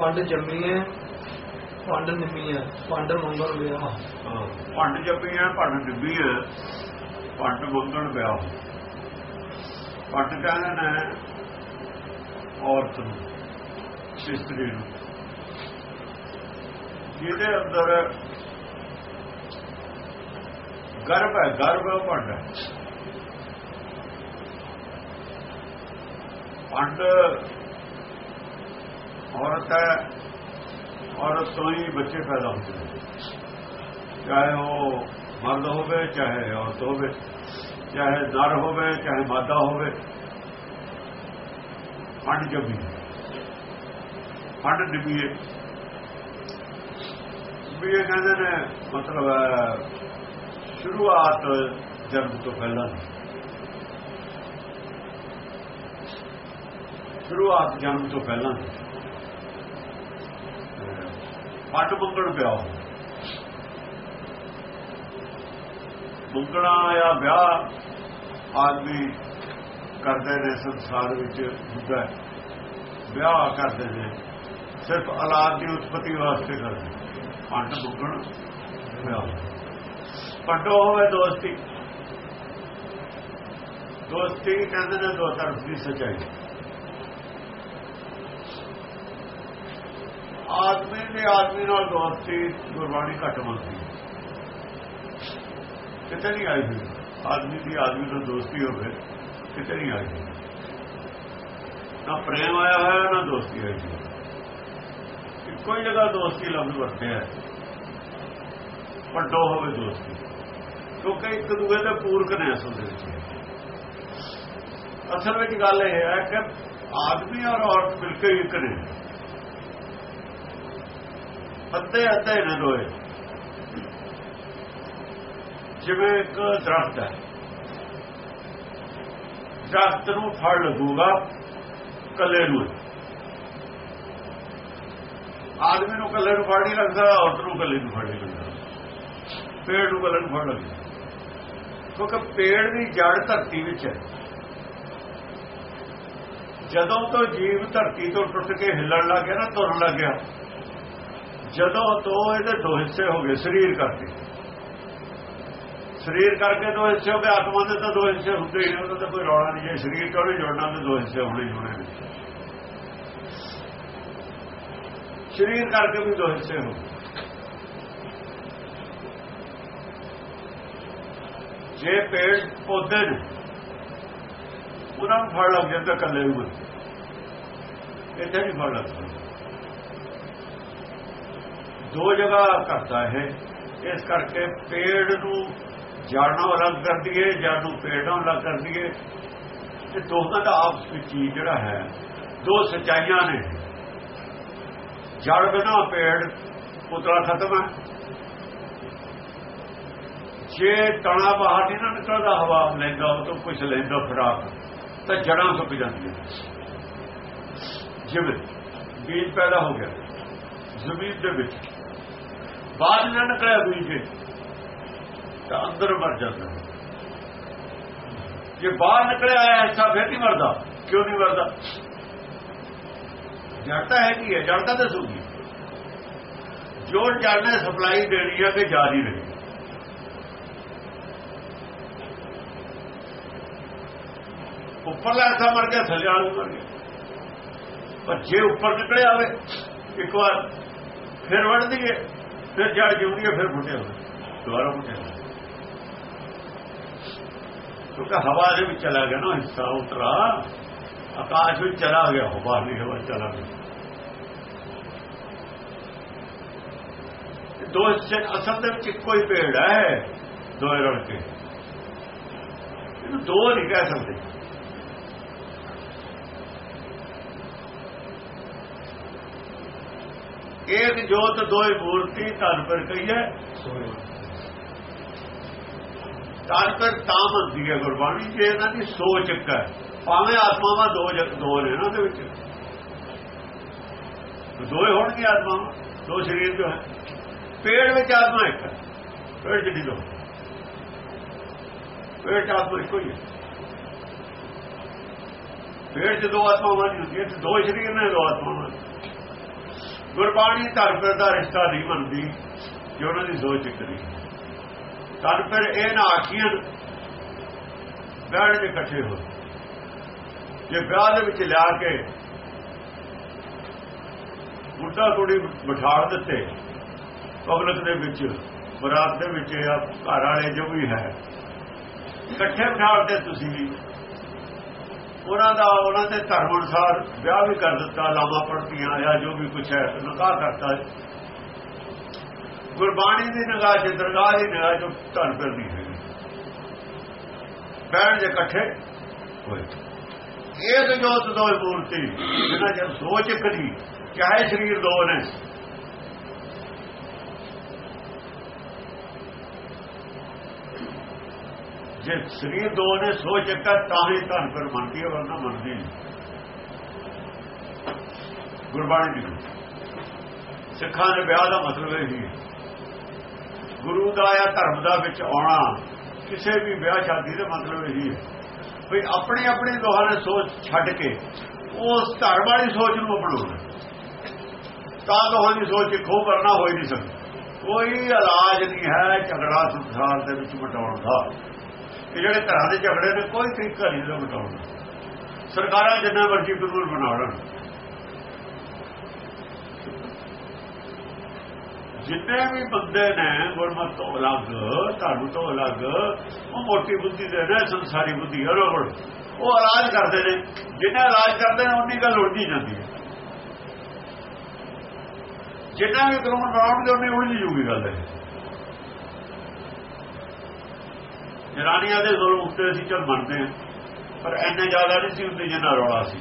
ਪੰਡ ਜੰਮੀਏ ਪੰਡ ਨਿਮੀਏ ਪੰਡ ਮੰਗਲ ਵਿਆਹ ਹਾਂ, ਭੰਡ ਜੱਪੀ ਹੈ ਭੰਡ ਡਿੱਬੀ ਭੰਡ ਮੰਗਣ ਵਿਆਹ ਭੰਡ ਕਹਿੰਦੇ ਨੇ ਔਰਤ ਨੂੰ ਇਸਤਰੀ ਨੂੰ। ਜਿਹਦੇ ਅੰਦਰ ਗਰਭ ਹੈ ਗਰਭ ਭੰਡ ਹੈ। ਭੰਡ ਔਰਤ ਹੈ ਔਰਤ ਤੋਂ ਹੀ ਬੱਚੇ ਪੈਦਾ ਹੁੰਦੇ ਨੇ ਚਾਹੇ ਉਹ ਮਰਦ ਹੋਵੇ ਚਾਹੇ ਔਰਤ ਹੋਵੇ ਚਾਹੇ ਨਰ ਹੋਵੇ ਚਾਹੇ ਮਾਦਾ ਹੋਵੇ ਫੰਡ ਜੰਮੀ ਫੰਡ ਡਿਬੀਏ ਵੀ ਇਹ ਕਹਿੰਦੇ ਨੇ ਮਤਲਬ ਹੈ, ਸ਼ੁਰੂਆਤ ਜਨਮ ਤੋਂ ਪਹਿਲਾਂ ਦੀ। ਸ਼ੁਰੂਆਤ ਜਨਮ ਤੋਂ ਪਹਿਲਾਂ ਦੀ। ਫੰਡ ਮੰਗਣ ਪਿਆ ਉਹ। ਮੰਗਣਾ ਜਾਂ ਵਿਆਹ ਆਦਮੀ ਕਰਦੇ ਨੇ, ਸੰਸਾਰ ਵਿੱਚ ਹੁੰਦਾ ਵਿਆਹ ਕਰਦੇ ਨੇ, ਸਿਰਫ ਔਲਾਦ ਦੀ ਉਤਪਤੀ ਵਾਸਤੇ ਕਰਦੇ ਨੇ। ਪੰਡ ਮੰਗਣ ਵਿਆਹ ਪੰਡੋ ਹੋਵੇ ਦੋਸਤੀ ਦੋਸਤੀ ਕਹਿੰਦੇ ਨੇ ਦੋ ਤਰਫ ਦੀ ਸਚਾਈ ਆਦਮੀ ਦੇ ਆਦਮੀ ਨਾਲ ਦੋਸਤੀ ਗੁਰਬਾਣੀ ਘੱਟ ਮੰਨਦੀ ਹੈ। ਕਿਤੇ ਨਹੀਂ ਆਈ ਹੋਈ। ਆਦਮੀ ਦੀ ਆਦਮੀ ਨਾਲ ਦੋਸਤੀ ਹੋਵੇ, ਕਿਤੇ ਨਹੀਂ ਆਈ ਹੋਈ। ਨਾ ਪ੍ਰੇਮ ਆਇਆ ਹੋਇਆ, ਨਾ ਦੋਸਤੀ ਆਈ ਹੋਈ। ਇੱਕੋ ਹੀ ਜਗ੍ਹਾ ਦੋਸਤੀ ਲਫ਼ਜ਼ ਵਰਤਿਆ ਹੈ ਵੱਡੋ ਹੋਵੇ ਦੋਸਤੀ। ਕਿਉਂਕਿ ਇੱਕ ਦੂਏ ਦੇ ਪੂਰਕ ਨੇ ਅਸਲ ਦੇ ਵਿੱਚ ਅਸਲ ਵਿੱਚ ਗੱਲ ਇਹ ਹੈ ਕਿ ਆਦਮੀ ਔਰ ਔਰਤ ਮਿਲ ਕੇ ਇੱਕ ਨੇ। ਅੱਧੇ ਅੱਧੇ ਨਦੋਏ ਜਿਵੇਂ ਇੱਕ ਦਰਖਤ ਹੈ। ਦਰਖਤ ਨੂੰ ਫੜ ਲੱਗੂਗਾ ਕੱਲੇ ਨੂੰ। ਆਦਮੀ ਨੂੰ ਕੱਲੇ ਨੂੰ ਫੜ ਨਹੀਂ ਲੱਗਦਾ, ਔਰਤ ਨੂੰ ਕੱਲੇ ਨੂੰ ਫੜ ਨਹੀਂ ਲੱਗਦਾ। ਪੇੜ ਨੂੰ ਕੱਲੇ ਨੂੰ ਫੜ ਲੱਗਦਾ। ਕਿਉਂਕਿ ਪੇੜ ਦੀ ਜੜ ਧਰਤੀ ਵਿੱਚ ਹੈ। ਜਦੋਂ ਤੋਂ ਜੀਵ ਧਰਤੀ ਤੋਂ ਟੁੱਟ ਕੇ ਹਿੱਲਣ ਲੱਗ ਗਿਆ ਨਾ, ਤੁਰਨ ਲੱਗ ਗਿਆ ਜਦੋਂ ਤੋਂ ਇਹਦੇ ਦੋ ਹਿੱਸੇ ਹੋ ਗਏ, ਸਰੀਰ ਕਰਕੇ। ਸਰੀਰ ਕਰਕੇ ਦੋ ਹਿੱਸੇ ਹੋ ਗਏ, ਆਤਮਾ ਦੇ ਤਾਂ ਦੋ ਹਿੱਸੇ ਹੁੰਦੇ ਹੀ ਨੇ, ਉਹਦਾ ਤਾਂ ਕੋਈ ਰੌਲਾ ਨਹੀਂ ਜੇ ਸਰੀਰ ਤੋਂ ਨਹੀਂ ਜੁੜਨਾ ਤਾਂ ਦੋ ਹਿੱਸੇ ਹੋਣੇ ਜੁੜੇ ਨੇ। ਸਰੀਰ ਕਰਕੇ ਵੀ ਦੋ ਹਿੱਸੇ ਹੋ ਗਏ। ਜੇ ਪੇੜ ਪੌਦੇ ਨੇ, ਉਹਨਾਂ ਨੂੰ ਫੜ ਲੱਗ ਜਾਂਦਾ ਕੱਲੇ ਨੂੰ। ਇੱਥੇ ਨਹੀਂ ਫੜ ਲੱਗਦਾ ਦੋ ਜਗ੍ਹਾ ਕਰਦਾ ਹੈ ਇਸ ਕਰਕੇ ਪੇੜ ਨੂੰ ਜੜੋਂ ਅਲੱਗ ਕਰ ਦਈਏ, ਜੜ ਨੂੰ ਪੇੜੋਂ ਅਲੱਗ ਕਰ ਦਈਏ। ਤੇ ਦੋਹਾਂ ਦਾ ਆਪਸ ਵਿੱਚ ਹੀ ਜਿਹੜਾ ਹੈ, ਦੋ ਸਚਾਈਆਂ ਨੇ। ਜੜ ਬਿਨਾ ਪੇੜ ਪੁਤਲਾ ਖਤਮ ਹੈ। ਜੇ ਤਣਾ ਬਾਹਰ ਨਹੀਂ ਨਾ ਨਿਕਲਦਾ, ਹਵਾ ਲੈਂਦਾ, ਉਹ ਤੋਂ ਕੁਝ ਲੈਂਦਾ ਫਰਾਕ ਤਾਂ ਜੜਾਂ ਸੁੱਕ ਜਾਂਦੀਆਂ। ਜਿਵੇਂ ਬੀਜ ਪੈਦਾ ਹੋ ਗਿਆ, ਜ਼ਮੀਨ ਦੇ ਵਿੱਚ। ਬਾਹਰ ਨਾ ਨਿਕਲਿਆ ਬੀਜ ਤਾਂ ਅੰਦਰ ਮਰ ਜਾਂਦਾ। ਜੇ ਬਾਹਰ ਨਿਕਲਿਆ ਐਸਾ ਫਿਰ ਨਹੀਂ ਮਰਦਾ ਕਿਉਂ ਨਹੀਂ ਮਰਦਾ ਜੜ ਤਾਂ ਹੈ ਕੀ ਹੈ ਜੜ ਤਾਂ ਦੱਸੂਗੀ। ਜੋ ਜੜ ਸਪਲਾਈ ਦੇਣੀ ਹੈ ਕਿ ਜਾਰੀ ਰਹੇ। ਉੱਪਰਲਾ ਐਸਾ ਮਰ ਗਿਆ, ਥੱਲੇ ਵਾਲਾ ਵੀ ਮਰ ਗਿਆ। ਪਰ ਜੇ ਉੱਪਰ ਨਿਕਲਿਆ ਆਵੇ ਇੱਕ ਵਾਰ ਫਿਰ ਵੜਦੀ ਹੈ ਫਿਰ ਜੜ ਜਿਉਂਦੀ ਹੈ ਫਿਰ ਫੁੱਟਿਆ ਹੋਵੇ ਦੁਬਾਰਾ ਫੁੱਟਿਆ ਹੋਵੇ ਕਿਉਂਕਿ ਹਵਾ ਦੇ ਵਿੱਚ ਚਲਾ ਗਿਆ ਨਾ ਹਿੱਸਾ ਉਤਰਾ ਆਕਾਸ਼ ਵਿੱਚ ਚਲਾ ਗਿਆ ਉਹ ਬਾਹਰਲੀ ਹਵਾ ਚਲਾ ਗਿਆ ਦੋ ਹਿੱਸੇ ਅਸਲ ਦੇ ਵਿੱਚ ਇੱਕੋ ਹੀ ਪੇੜ ਹੈ ਦੋਏ ਰਲ ਕੇ ਇਹਨੂੰ ਦੋ ਨਹੀਂ ਕਹਿ ਸਕਦੇ ਇੱਕ ਜੋਤ ਦੋਏ ਮੂਰਤੀ ਤਨ ਪਰ ਕਹੀਏ ਤਨ ਪਰ ਤਾਂ ਮੰਦੀ ਹੈ ਗੁਰਬਾਣੀ, ਜੇ ਇਹਨਾਂ ਦੀ ਸੋਚ ਇੱਕ ਹੈ। ਭਾਵੇਂ ਆਤਮਾਵਾਂ ਦੋ ਜਗ ਦੋ ਨੇ ਇਹਨਾਂ ਦੇ ਵਿੱਚ। ਦੋਏ ਹੋਣਗੇ ਆਤਮਾਵਾਂ, ਦੋ ਸਰੀਰ ਜੋ ਹੈ। ਪੇੜ ਵਿੱਚ ਆਤਮਾ ਇੱਕ ਹੈ। ਪੇੜ ਜਿਹੜੀ ਦੋ ਪੇੜ ਚ ਆਤਮਾ ਇੱਕੋ ਹੀ ਹੈ। ਪੇੜ ਚ ਦੋ ਆਤਮਾਵਾਂ ਨਹੀਂ ਹੁੰਦੀਆਂ ਤੇ ਦੋ ਸਰੀਰ ਨੇ, ਦੋ ਆਤਮਾਵਾਂ ਗੁਰਬਾਣੀ ਧਰਮ ਦਾ ਰਿਸ਼ਤਾ ਨਹੀਂ ਮੰਨਦੀ, ਜੇ ਉਹਨਾਂ ਦੀ ਸੋਚ ਕਰੀ ਧਰਮ ਫਿਰ ਇਹ ਨਾ ਆਖੀਆਂ ਬੈਠ ਕੇ ਇਕੱਠੇ ਹੋ। ਜੇ ਵਿਆਹ ਦੇ ਵਿੱਚ ਲਿਆ ਕੇ ਬੁੱਢਾ ਕੁੜੀ ਬਿਠਾੜ ਦਿੱਤੇ, ਪਬਲਿਕ ਦੇ ਵਿੱਚ, ਬਰਾਤ ਦੇ ਵਿੱਚ ਆ ਘਰ ਵਾਲੇ ਜੋ ਵੀ ਹੈ, ਇਕੱਠੇ ਬਿਠਾੜਦੇ ਤੁਸੀਂ ਵੀ ਉਹਨਾਂ ਦਾ, ਉਹਨਾਂ ਦੇ ਧਰਮ ਅਨੁਸਾਰ ਵਿਆਹ ਵੀ ਕਰ ਦਿੱਤਾ ਲਾਮਾ ਪੜਤੀਆਂ ਆਇਆ ਜੋ ਵੀ ਕੁਛ ਹੈ, ਨਿਕਾਹ ਕਰਤਾ। ਗੁਰਬਾਣੀ ਦੀ ਨਿਗਾਹ ਚ, ਦਰਗਾਹ ਦੀ ਨਿਗਾਹ ਜੋ ਧਨ ਕਰਦੀ ਹੈ ਬੈਠ ਦੇ ਇਕੱਠੇ ਹੋਏ। ਇਹ ਜੋਤ ਦੋ ਮੂਰਤੀ ਜਿਹਨਾਂ ਜਦ ਸੋਚ ਕਰੀ ਚਾਹੇ ਸਰੀਰ ਦੋ ਨੇ ਜੇ ਸਰੀਰ ਦੋ ਨੇ ਸੋਚ ਇੱਕ ਤਾਂ ਹੀ ਧਨ ਪਰ ਮੰਨਦੀ ਹੈ ਵਰਨਾ ਮੰਨਦੀ ਨਹੀਂ। ਗੁਰਬਾਣੀ ਦੀ ਸਿੱਖਾਂ ਦੇ ਵਿਆਹ ਦਾ ਮਤਲਬ ਇਹ ਹੀ ਹੈ। ਗੁਰੂ ਦਾ ਜਾਂ ਧਰਮ ਦਾ ਵਿੱਚ ਆਉਣਾ, ਕਿਸੇ ਵੀ ਵਿਆਹ ਸ਼ਾਦੀ ਦਾ ਮਤਲਬ ਇਹ ਹੀ ਹੈ। ਵੀ ਆਪਣੀ ਆਪਣੀ ਦੋਹਾਂ ਨੇ ਸੋਚ ਛੱਡ ਕੇ ਉਸ ਧਰਮ ਵਾਲੀ ਸੋਚ ਨੂੰ ਅਪਣਾਉਣਾ। ਤਾਂ ਦੋਹਾਂ ਦੀ ਸੋਚ ਇੱਕੋ ਕਰਨਾ ਹੋਈ ਨਹੀਂ ਸਕਦਾ। ਕੋਈ ਇਲਾਜ ਨਹੀਂ ਹੈ ਝਗੜਾ ਸੰਸਾਰ ਦੇ ਵਿੱਚ ਮਟਾਉਣ ਦਾ। ਇਹ ਜਿਹੜੇ ਘਰਾਂ ਦੇ ਝਗੜੇ ਨੇ, ਕੋਈ ਤਰੀਕਾ ਨਹੀਂ ਦਾ ਮਟਾਉਣ ਸਰਕਾਰਾਂ ਜਿੰਨਾ ਮਰਜ਼ੀ ਕਾਨੂੰਨ ਬਣਾ ਲੈਣ। ਜਿੰਨੇ ਵੀ ਬੰਦੇ ਨੇ ਗੁਰਮਤ ਤੋਂ ਅਲੱਗ ਧਰਮ ਤੋਂ ਅਲੱਗ, ਉਹ ਮੋਟੀ ਬੁੱਧੀ ਦੇ ਨੇ, ਸੰਸਾਰੀ ਬੁੱਧੀ ਹਰੋੜ ਉਹ ਇਲਾਜ ਕਰਦੇ ਨੇ। ਜਿੰਨਾ ਇਲਾਜ ਕਰਦੇ ਨੇ ਉਨੀ ਗੱਲ ਉਲਝੀ ਜਾਂਦੀ। ਹੈ ਜਿੰਨਾ ਵੀ ਕਾਨੂੰਨ ਬਣਾਉਣਗੇ ਉਨੀ ਉਲਝੀ ਜੂਗੀ ਗੱਲ ਹੈ ਜਨਾਨੀਆਂ ਦੇ ਜ਼ੁਲਮ ਉੱਤੇ ਅਸੀਂ ਚਲ ਮੰਨਦੇ ਹਾਂ, ਪਰ ਐਨੇ ਜ਼ਿਆਦਾ ਨਹੀਂ ਸੀ ਹੁੰਦੇ ਜਿੰਨਾ ਰੌਲਾ ਸੀ।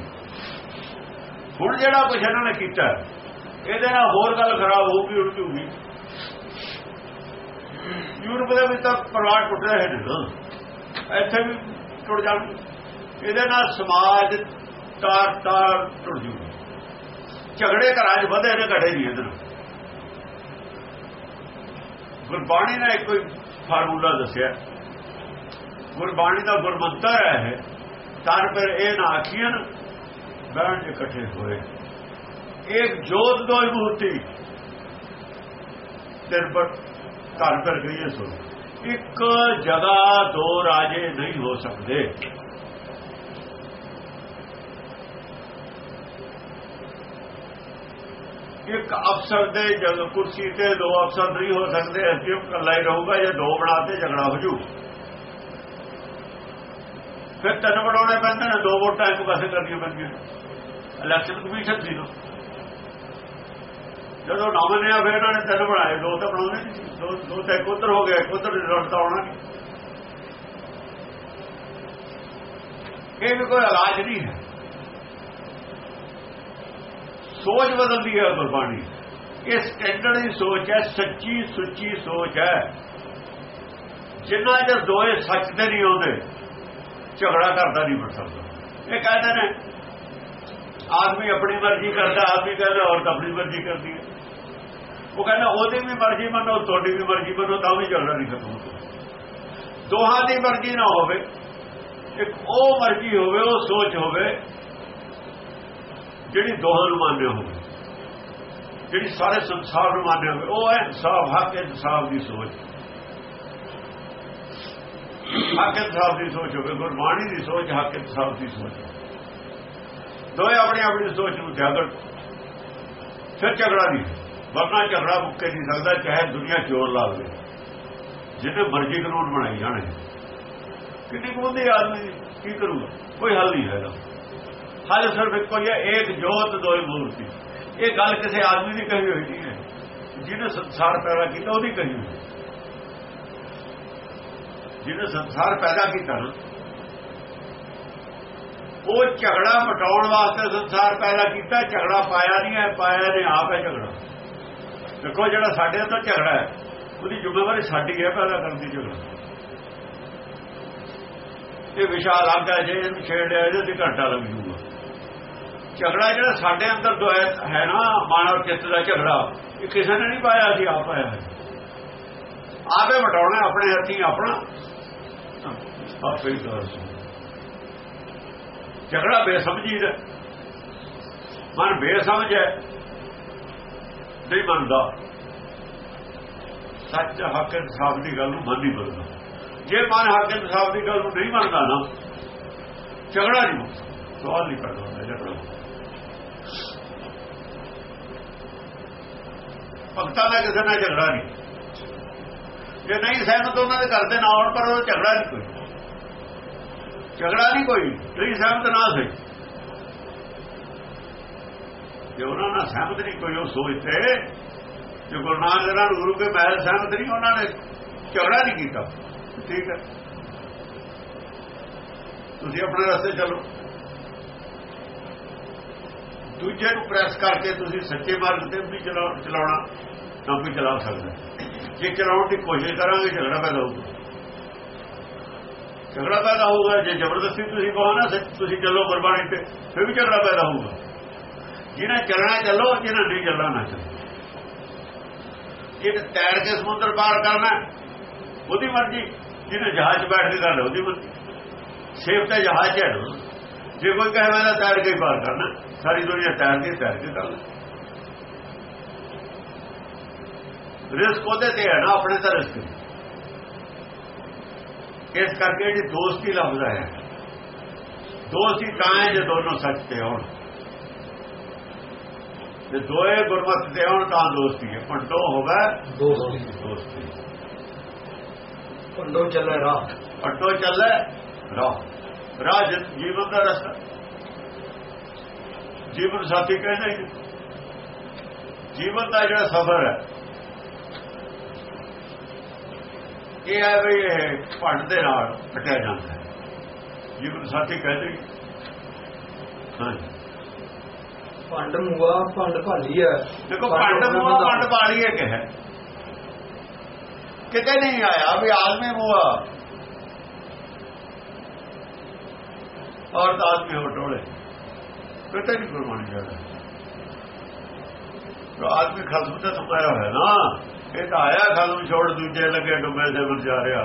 ਹੁਣ ਜਿਹੜਾ ਕੁਝ ਇਹਨਾਂ ਨੇ ਕੀਤਾ, ਇਹਦੇ ਨਾਲ ਹੋਰ ਗੱਲ ਖਰਾਬ ਹੋਊਗੀ ਉਲਝੂਗੀ ਯੂਰਪ ਦੇ ਵਿੱਚ ਤਾਂ ਪਰਿਵਾਰ ਟੁੱਟ ਰਹੇ ਨੇ ਨਾ। ਇੱਥੇ ਵੀ ਟੁੱਟ ਜਾਣ। ਇਹਦੇ ਨਾਲ ਸਮਾਜ ਤਾਰ ਤਾਰ ਟੁੱਟ ਜੂ। ਝਗੜੇ ਘਰਾਂ 'ਚ ਵਧੇ ਨੇ ਘੜੇ ਨਹੀਂ ਇਹਦੇ ਨਾਲ। ਗੁਰਬਾਣੀ ਨੇ ਇੱਕ ਕੋਈ ਫਾਰਮੂਲਾ ਦੱਸਿਆ। ਗੁਰਬਾਣੀ ਦਾ ਗੁਰਮੰਤਰ ਹੈ ਤਾਂ ਫਿਰ ਇਹ ਨਾ ਆਖੀਆਂ ਬੈਠ ਇਕੱਠੇ ਹੋਏ। ਇੱਕ ਜੋਤ ਦੋ ਮੂਰਤੀ। ਨਿਰਭਰ ਘਰ ਕਰ ਗਈ ਸੋ। ਇੱਕ ਜਗ੍ਹਾ ਦੋ ਰਾਜੇ ਨਹੀਂ ਹੋ ਸਕਦੇ। ਇੱਕ ਅਫਸਰ ਦੇ ਜਗ ਕੁਰਸੀ ਤੇ ਦੋ ਅਫਸਰ ਨਹੀਂ ਹੋ ਸਕਦੇ ਐਸਡੀਐਮ ਇਕੱਲਾ ਹੀ ਰਹੂਗਾ ਜੇ ਦੋ ਬਣਾਤੇ ਝਗੜਾ ਹੋ ਜੂ। ਫਿਰ ਤਿੰਨ ਬਣਾਉਣੇ ਪੈਂਦੇ ਨੇ, ਦੋ ਵੋਟਾਂ ਇੱਕ ਪਾਸੇ ਕਰਨੀਆਂ ਪੈਂਦੀਆਂ ਇਲੈਕਸ਼ਨ ਕਮਿਸ਼ਨ ਸੀ ਜਦੋਂ ਨਾਮ ਫਿਰ ਇਹਨਾਂ ਨੇ ਤਿੰਨ ਬਣਾਏ। ਦੋ ਤਾਂ ਬਣਾਉਣੇ ਨਹੀਂ ਸੀ। ਦੋ ਦੋ ਤਾਂ ਉਧਰ ਹੋ ਗਏ ਉਧਰ ਰਿਜ਼ਲਟ ਤਾਂ ਆਉਣਾ ਨਹੀਂ। ਇਹ ਵੀ ਕੋਈ ਇਲਾਜ ਨਹੀਂ ਹੈ। ਸੋਚ ਬਦਲਦੀ ਹੈ ਗੁਰਬਾਣੀ। ਇਹ ਸਟੈਂਡਰਡ ਦੀ ਸੋਚ ਹੈ, ਸੱਚੀ ਸੁੱਚੀ ਸੋਚ ਹੈ। ਜਿੰਨਾ ਚਿਰ ਦੋਏ ਸੱਚ ਤੇ ਨਹੀਂ ਆਉਂਦੇ ਝਗੜਾ ਕਰਦਾ ਨਹੀਂ ਬਣ ਸਕਦਾ। ਇਹ ਕਹਿੰਦੇ ਨੇ, ਆਦਮੀ ਆਪਣੀ ਮਰਜ਼ੀ ਕਰਦਾ, ਆਦਮੀ ਕਹਿੰਦਾ ਔਰਤ ਆਪਣੀ ਮਰਜ਼ੀ ਕਰਦੀ ਹੈ। ਉਹ ਕਹਿੰਦਾ, ਉਹਦੀ ਵੀ ਮਰਜ਼ੀ ਮੰਨੋ, ਤੁਹਾਡੀ ਵੀ ਮਰਜ਼ੀ ਮੰਨੋ, ਤਾਂ ਵੀ ਝਗੜਾ ਨਹੀਂ ਖਤਮ ਦੋਹਾਂ ਦੀ ਮਰਜ਼ੀ ਨਾ ਹੋਵੇ, ਇੱਕ ਉਹ ਮਰਜ਼ੀ ਹੋਵੇ, ਉਹ ਸੋਚ ਹੋਵੇ, ਜਿਹੜੀ ਦੋਹਾਂ ਨੂੰ ਮੰਨਦੇ ਹੋਵੇ। ਜਿਹੜੀ ਸਾਰੇ ਸੰਸਾਰ ਨੂੰ ਮੰਨਦੇ ਹੋਵੇ, ਉਹ ਹੈ ਇਨਸਾਫ ਹੱਕ ਇਨਸਾਫ ਦੀ ਸੋਚ। ਹੱਕ ਇਨਸਾਫ ਦੀ ਸੋਚ ਹੋਵੇ, ਗੁਰਬਾਣੀ ਦੀ ਸੋਚ ਹੱਕ ਇਨਸਾਫ ਦੀ ਸੋਚ ਦੋਏ ਆਪਣੀ ਆਪਣੀ ਸੋਚ ਨੂੰ ਤਿਆਗਣ ਫਿਰ ਝਗੜਾ ਨਹੀਂ। ਵਰਨਾ ਝਗੜਾ ਮੁੱਕੇ ਨਹੀਂ ਸਕਦਾ, ਚਾਹੇ ਦੁਨੀਆ ਚੋਰ ਲਾ ਲਵੇ। ਜਿਹਨੇ ਮਰਜ਼ੀ ਕਾਨੂੰਨ ਬਣਾਈ ਜਾਣੇ। ਕਿੰਨੀ ਕੁੰਦੀ ਆਦਮੀ ਕੀ ਕਰੂਗਾ? ਕੋਈ ਹੱਲ ਨਹੀਂ ਹੈਗਾ। ਹੱਲ ਸਿਰਫ ਇੱਕੋ ਹੀ ਹੈ ਇੱਕ ਜੋਤ ਦੋਈ ਮੂਰਤੀ। ਇਹ ਗੱਲ ਕਿਸੇ ਆਦਮੀ ਦੀ ਕਹੀ ਹੋਈ ਨਹੀਂ ਹੈ। ਜਿਹਨੇ ਸੰਸਾਰ ਪੈਦਾ ਕੀਤਾ, ਉਹਦੀ ਕਹੀ ਹੋਈ ਜਿਹਨੇ ਸੰਸਾਰ ਪੈਦਾ ਕੀਤਾ ਨਾ, ਉਹ ਝਗੜਾ ਮਟਾਉਣ ਵਾਸਤੇ ਸੰਸਾਰ ਪੈਦਾ ਕੀਤਾ, ਝਗੜਾ ਪਾਇਆ ਨਹੀਂ ਹੈ, ਪਾਇਆ ਨੇ ਆਪ ਹੈ ਝਗੜਾ। ਦੇਖੋ ਜਿਹੜਾ ਸਾਡੇ ਅੰਦਰ ਝਗੜਾ ਹੈ, ਉਹਦੀ ਜ਼ਿੰਮੇਵਾਰੀ ਸਾਡੀ ਹੈ ਪੈਦਾ ਕਰਨ ਦੀ ਝਗੜਾ। ਇਹ ਵਿਸ਼ਾਲ ਅਲੱਗ ਹੈ, ਜੇ ਇਹਨੂੰ ਛੇੜਿਆ, ਇਹਦੇ ਤੇ ਘੰਟਾ ਲੱਗ ਜੂਗਾ ਝਗੜਾ ਜਿਹੜਾ ਸਾਡੇ ਅੰਦਰ ਹੈ ਨਾ ਮਾਨਵ ਚਿੱਤ ਦਾ ਝਗੜਾ, ਇਹ ਕਿਸੇ ਨੇ ਨਹੀਂ ਪਾਇਆ ਸੀ ਆਪ ਆਇਆ ਹੈ ਆਪੇ ਮਟਾਉਣਾ, ਆਪਣੇ ਹੱਥੀਂ ਆਪਣਾ। ਆਪੇ ਹੀ ਕਰ ਝਗੜਾ ਬੇਸਮਝੀ ਦਾ। ਮਨ ਬੇਸਮਝ ਹੈ, ਨਹੀਂ ਮੰਨਦਾ। ਸੱਚ ਹੱਕ ਇਨਸਾਫ ਦੀ ਗੱਲ ਨੂੰ ਮੰਨ ਨਹੀਂ ਮੰਨਦਾ। ਜੇ ਮਨ ਹੱਕ ਇਨਸਾਫ ਦੀ ਗੱਲ ਨੂੰ ਨਹੀਂ ਮੰਨਦਾ ਨਾ, ਝਗੜਾ ਨਹੀਂ ਸਵਾਲ ਨਹੀਂ ਪੈਦਾ ਹੁੰਦਾ ਝਗੜਾ। ਭਗਤਾਂ ਦਾ ਕਿਸੇ ਨਾਲ ਝਗੜਾ ਨਹੀਂ। ਜੇ ਨਹੀਂ ਸਹਿਮਤ ਉਹਨਾਂ ਦੇ ਘਰ ਦੇ ਨਾ ਆਉਣ ਪਰ ਉਹ ਝਗੜਾ ਨਹੀਂ ਕੋਈ। ਝਗੜਾ ਨਹੀਂ ਕੋਈ, ਤੁਸੀਂ ਸਹਿਮਤ ਨਾ ਸੀ ਜੇ ਉਹਨਾਂ ਨਾਲ ਸਹਿਮਤ ਨਹੀਂ ਕੋਈ, ਉਹ ਸੋਚਦੇ ਜੇ ਗੁਰੂ ਨਾਨਕ ਦੇਵ ਨਾਲ ਗੁਰੂ ਕੇ ਮਹਿਲ ਸਹਿਮਤ ਨਹੀਂ, ਉਹਨਾਂ ਨੇ ਝਗੜਾ ਨਹੀਂ ਕੀਤਾ। ਠੀਕ ਹੈ। ਤੁਸੀਂ ਆਪਣੇ ਰਸਤੇ ਚੱਲੋ। ਦੂਜੇ ਨੂੰ ਪ੍ਰੈਸ ਕਰਕੇ ਤੁਸੀਂ ਸੱਚੇ ਮਾਰਗ ਤੇ ਵੀ ਚਲਾਉਣਾ ਤਾਂ ਵੀ ਚਲਾ ਸਕਦਾ। ਜੇ ਚਲਾਉਣ ਦੀ ਕੋਸ਼ਿਸ਼ ਕਰਾਂਗੇ, ਝਗੜਾ ਪੈਦਾ ਹੋਊਗਾ। ਝਗੜਾ ਪੈਦਾ ਹੋਊਗਾ, ਜੇ ਜ਼ਬਰਦਸਤੀ ਤੁਸੀਂ ਕਹੋ ਨਾ ਤੁਸੀਂ ਚੱਲੋ ਗੁਰਬਾਣੀ ਤੇ, ਫਿਰ ਵੀ ਝਗੜਾ ਪੈਦਾ ਹੋਊਗਾ। ਜਿਹਨੇ ਚੱਲਣਾ ਚੱਲੋ, ਜਿਹਨਾਂ ਨਹੀਂ ਚੱਲਣਾ ਨਾ ਚੱਲੋ। ਜਿਹਨੇ ਤੈਰ ਕੇ ਸਮੁੰਦਰ ਪਾਰ ਕਰਨਾ, ਉਹਦੀ ਮਰਜ਼ੀ। ਜਿਹਨੇ ਜਹਾਜ਼ ਬੈਠ ਕੇ ਕਰਨਾ, ਉਹਦੀ ਮਰਜ਼ੀ। ਸੇਫ ਤੇ ਜਹਾਜ਼ ਹੈ ਜੇ ਕੋਈ ਕਹੇ ਮੈਂ ਤੈਰ ਕੇ ਪਾਰ ਕਰਨਾ, ਸਾਰੀ ਦੁਨੀਆ ਤੈਰ ਕੇ ਤੈਰ ਕੇ ਕਰਨਾ। ਰਿਸਕ ਉਹਦੇ ਤੇ ਹੈ ਨਾ, ਆਪਣੇ ਤਾਂ ਰਿਸਕ ਇਸ ਕਰਕੇ ਜਿਹੜੀ ਦੋਸਤੀ ਲਫ਼ਜ਼ ਹੈ। ਦੋਸਤੀ ਤਾਂ ਹੈ ਜੇ ਦੋਨੋਂ ਸੱਚ ਤੇ ਹੋਣ। ਜੇ ਦੋਏ ਗੁਰਮਤ ਤੇ ਹੋਣ ਤਾਂ ਦੋਸਤੀ ਹੈ। ਪੰਡੋ ਹੋਵੇ ਦੋਸਤੀ। ਦੋਸਤੀ। ਪੰਡੋ ਚੱਲੇ ਰਾਹ। ਪੰਡੋ ਚੱਲੇ ਰਾਹ। ਰਾਹ ਜੀਵਨ ਦਾ ਰਸਤਾ। ਜੀਵਨ ਸਾਥੀ ਕਹਿੰਦੇ ਜੀਵਨ ਦਾ ਜਿਹੜਾ ਸਫ਼ਰ ਹੈ। ਇਹ ਹੈ ਵੀ ਇਹ ਭੰਡ ਦੇ ਨਾਲ ਕਟਿਆ ਜਾਂਦਾ ਹੈ। ਜੀਵਨ ਸਾਥੀ ਕਹਿੰਦੇ ਹਾਂ। ਪੰਡ ਮੂਆ ਪੰਡ ਭਾਲੀ ਹੈ। ਦੇਖੋ ਭੰਡ ਮੂਆ ਭੰਡ ਪਾਲੀ ਹੈ ਕਿਹਾ? ਕਿਤੇ ਨਹੀਂ ਆਇਆ ਵੀ ਆਦਮੀ ਮੂਆ। ਔਰ ਆਦਮੀ ਹੋ ਟੋਲੇ। ਕਿਤੇ ਨਹੀਂ ਗੁਰਬਾਣੀ ਜਾਂਦਾ ਆਦਮੀ ਖਸਮ ਤੇ ਸੁਪਾਇਆ ਹੋਇਆ ਨਾ। ਇਹ ਤਾਂ ਆਇਆ ਖਸਮ ਛੋੜ ਦੂਜੇ ਲੱਗੇ ਡੁੱਬੇ ਦੇ ਵਰ ਜਾ ਰਿਹਾ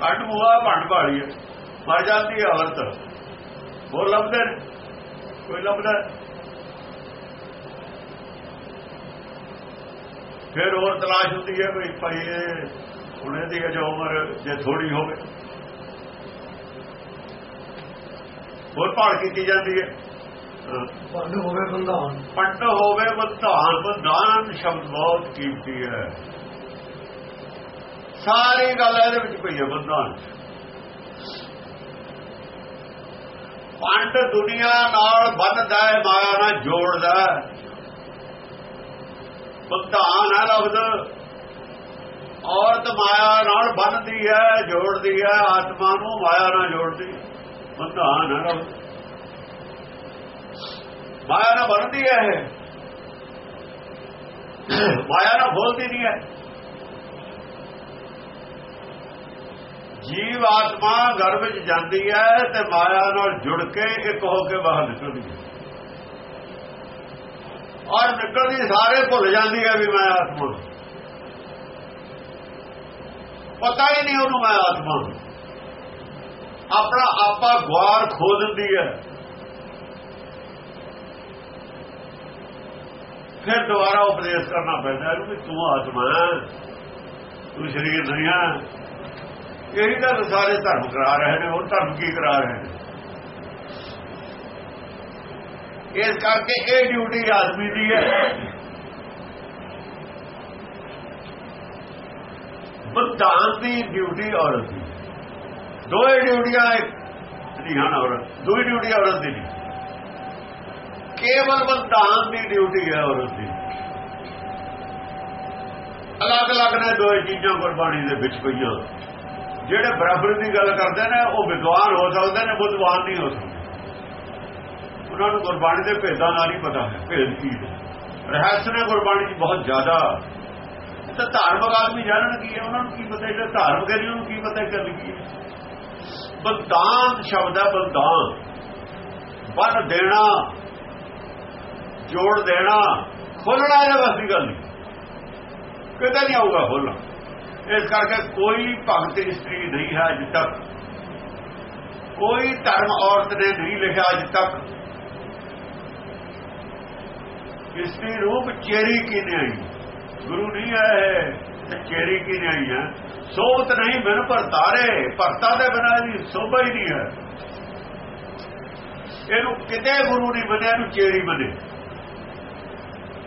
ਭੰਡ ਮੂਆ ਭੰਡ ਭਾਲੀ ਹੈ ਮਰ ਜਾਂਦੀ ਹੈ ਔਰਤ। ਹੋਰ ਲੱਭਦੇ ਨੇ? ਕੋਈ ਲੱਭਦਾ? ਫਿਰ ਹੋਰ ਤਲਾਸ਼ ਹੁੰਦੀ ਹੈ ਕੋਈ ਭਾਈ ਇਹ ਦੀ ਇਹਦੀ ਜੋ ਉਮਰ ਜੇ ਥੋੜੀ ਹੋਵੇ। ਹੋਰ ਭਾਲ ਕੀਤੀ ਜਾਂਦੀ ਹੈ। ਪੰਡ ਹੋਵੇ ਬੰਧਾਨ। ਪੰਡ ਹੋਵੇ ਬੰਧਾਨ ਬੰਧਾਨ ਸ਼ਬਦ ਬਹੁਤ ਕੀਮਤੀ ਹੈ। ਸਾਰੀ ਗੱਲ ਇਹਦੇ ਵਿੱਚ ਪਈ ਹੈ, ਬੰਧਾਨ। ਪੰਡ ਦੁਨੀਆ ਨਾਲ ਬੰਨਦਾ ਹੈ, ਮਾਇਆ ਨਾਲ ਜੋੜਦਾ ਬੰਧਾਨ ਹੈ ਲਫ਼ਜ਼। ਔਰਤ ਮਾਇਆ ਨਾਲ ਬੰਨਦੀ ਹੈ, ਜੋੜਦੀ ਹੈ, ਆਤਮਾ ਨੂੰ ਮਾਇਆ ਨਾਲ ਜੋੜਦੀ। ਬੰਧਾਨ ਹੈ ਲਫ਼ਜ਼। ਮਾਇਆ ਨਾਲ ਬੰਨਦੀ ਹੈ ਇਹ। ਮਾਇਆ ਨਾਲ ਖੋਲਦੀ ਨਹੀਂ ਹੈ। ਜੀਵ ਆਤਮਾ ਘਰ ਵਿੱਚ ਜਾਂਦੀ ਹੈ ਤੇ ਮਾਇਆ ਨਾਲ ਜੁੜ ਕੇ ਇੱਕ ਹੋ ਕੇ ਬਾਹਰ ਨਿਕਲਦੀ ਹੈ। ਔਰ ਨਿਕਲਦੀ ਸਾਰੇ ਭੁੱਲ ਜਾਂਦੀ ਹੈ ਵੀ ਮੈਂ ਆਤਮਾ। ਪਤਾ ਹੀ ਨਹੀਂ ਉਹਨੂੰ ਮੈਂ ਆਤਮਾ। ਆਪਣਾ ਆਪਾ ਗਵਾਰ ਖੋ ਦਿੰਦੀ ਹੈ। ਫਿਰ ਦੁਬਾਰਾ ਉਪਦੇਸ਼ ਕਰਨਾ ਪੈਂਦਾ ਹੈ ਕਿ ਤੂੰ ਆਤਮਾ ਤੂੰ ਸ਼ਰੀਰ ਨਹੀਂ ਆ ਇਹੀ ਤਾਂ ਸਾਰੇ ਧਰਮ ਕਰਾ ਰਹੇ ਨੇ ਉਹ ਧਰਮ ਕੀ ਕਰਾ ਰਹੇ ਨੇ? ਇਸ ਕਰਕੇ ਇਹ ਡਿਊਟੀ ਆਦਮੀ ਦੀ ਹੈ। ਬੰਦਾਂ ਦੀ ਡਿਊਟੀ ਔਰਤ ਦੀ। ਦੋਏ ਡਿਊਟੀਆਂ ਇੱਕ ਨਹੀਂ ਹਨ ਔਰਤ। ਦੋਈ ਡਿਊਟੀ ਔਰਤ ਦੀ ਨਹੀਂ। ਕੇਵਲ ਬੰਦਾਂ ਦੀ ਡਿਊਟੀ ਹੈ ਔਰਤ ਦੀ ਅਲੱਗ-ਅਲੱਗ ਨੇ ਦੋ ਚੀਜ਼ਾਂ ਗੁਰਬਾਣੀ ਦੇ ਵਿੱਚ ਪਈਆਂ। ਜਿਹੜੇ ਬਰਾਬਰ ਦੀ ਗੱਲ ਕਰਦੇ ਨੇ, ਉਹ ਵਿਦਵਾਨ ਹੋ ਸਕਦੇ ਨੇ, ਬੁੱਧਵਾਨ ਨਹੀਂ ਹੋ ਸਕਦੇ। ਉਹਨਾਂ ਨੂੰ ਗੁਰਬਾਣੀ ਦੇ ਭੇਦਾਂ ਨਾਲ ਹੀ ਪਤਾ ਹੈ, ਭੇਦ ਕੀ ਹੈ। ਰਹੱਸ ਨੇ ਗੁਰਬਾਣੀ ਚ ਬਹੁਤ ਜ਼ਿਆਦਾ। ਤਾਂ ਧਾਰਮਿਕ ਆਦਮੀ ਜਾਣਨ ਕੀ ਹੈ, ਉਹਨਾਂ ਨੂੰ ਕੀ ਪਤਾ ਜਿਹੜਾ ਧਾਰਮਿਕ ਹੈ ਉਹਨੂੰ ਕੀ ਪਤਾ ਕਰ ਕੀ ਹੈ। ਬਲਦਾਨ ਸ਼ਬਦ ਹੈ ਬਲਦਾਨ। ਬੰਨ ਦੇਣਾ ਜੋੜ ਦੇਣਾ। ਖੋਲਣਾ ਇਹ ਵਸਦੀ ਗੱਲ ਨਹੀਂ। ਕਿਤੇ ਨਹੀਂ ਆਊਗਾ ਖੋਲਣਾ। ਇਸ ਕਰਕੇ ਕੋਈ ਭਗਤ ਇਸਤਰੀ ਨਹੀਂ ਹੈ ਅਜ ਤੱਕ। ਕੋਈ ਧਰਮ ਔਰਤ ਨੇ ਨਹੀਂ ਲਿਖਿਆ ਅਜ ਤੱਕ। ਇਸਤਰੀ ਰੂਪ ਚੇਰੀ ਕਿਨੇ ਆਈ? ਗੁਰੂ ਨਹੀਂ ਆਏ ਚੇਰੀ ਕਿਨੇ ਆਈ ਹੈ? ਸੋਭਤ ਨਹੀਂ ਬਿਨ ਭਰਤਾਰੇ। ਭਰਤਾ ਦੇ ਬਿਨਾਂ ਦੀ ਸੋਭਾ ਹੀ ਨਹੀਂ ਹੈ। ਇਹਨੂੰ ਕਿਤੇ ਗੁਰੂ ਨਹੀਂ ਬਣਿਆ ਇਹਨੂੰ ਚੇਰੀ ਬਣੇ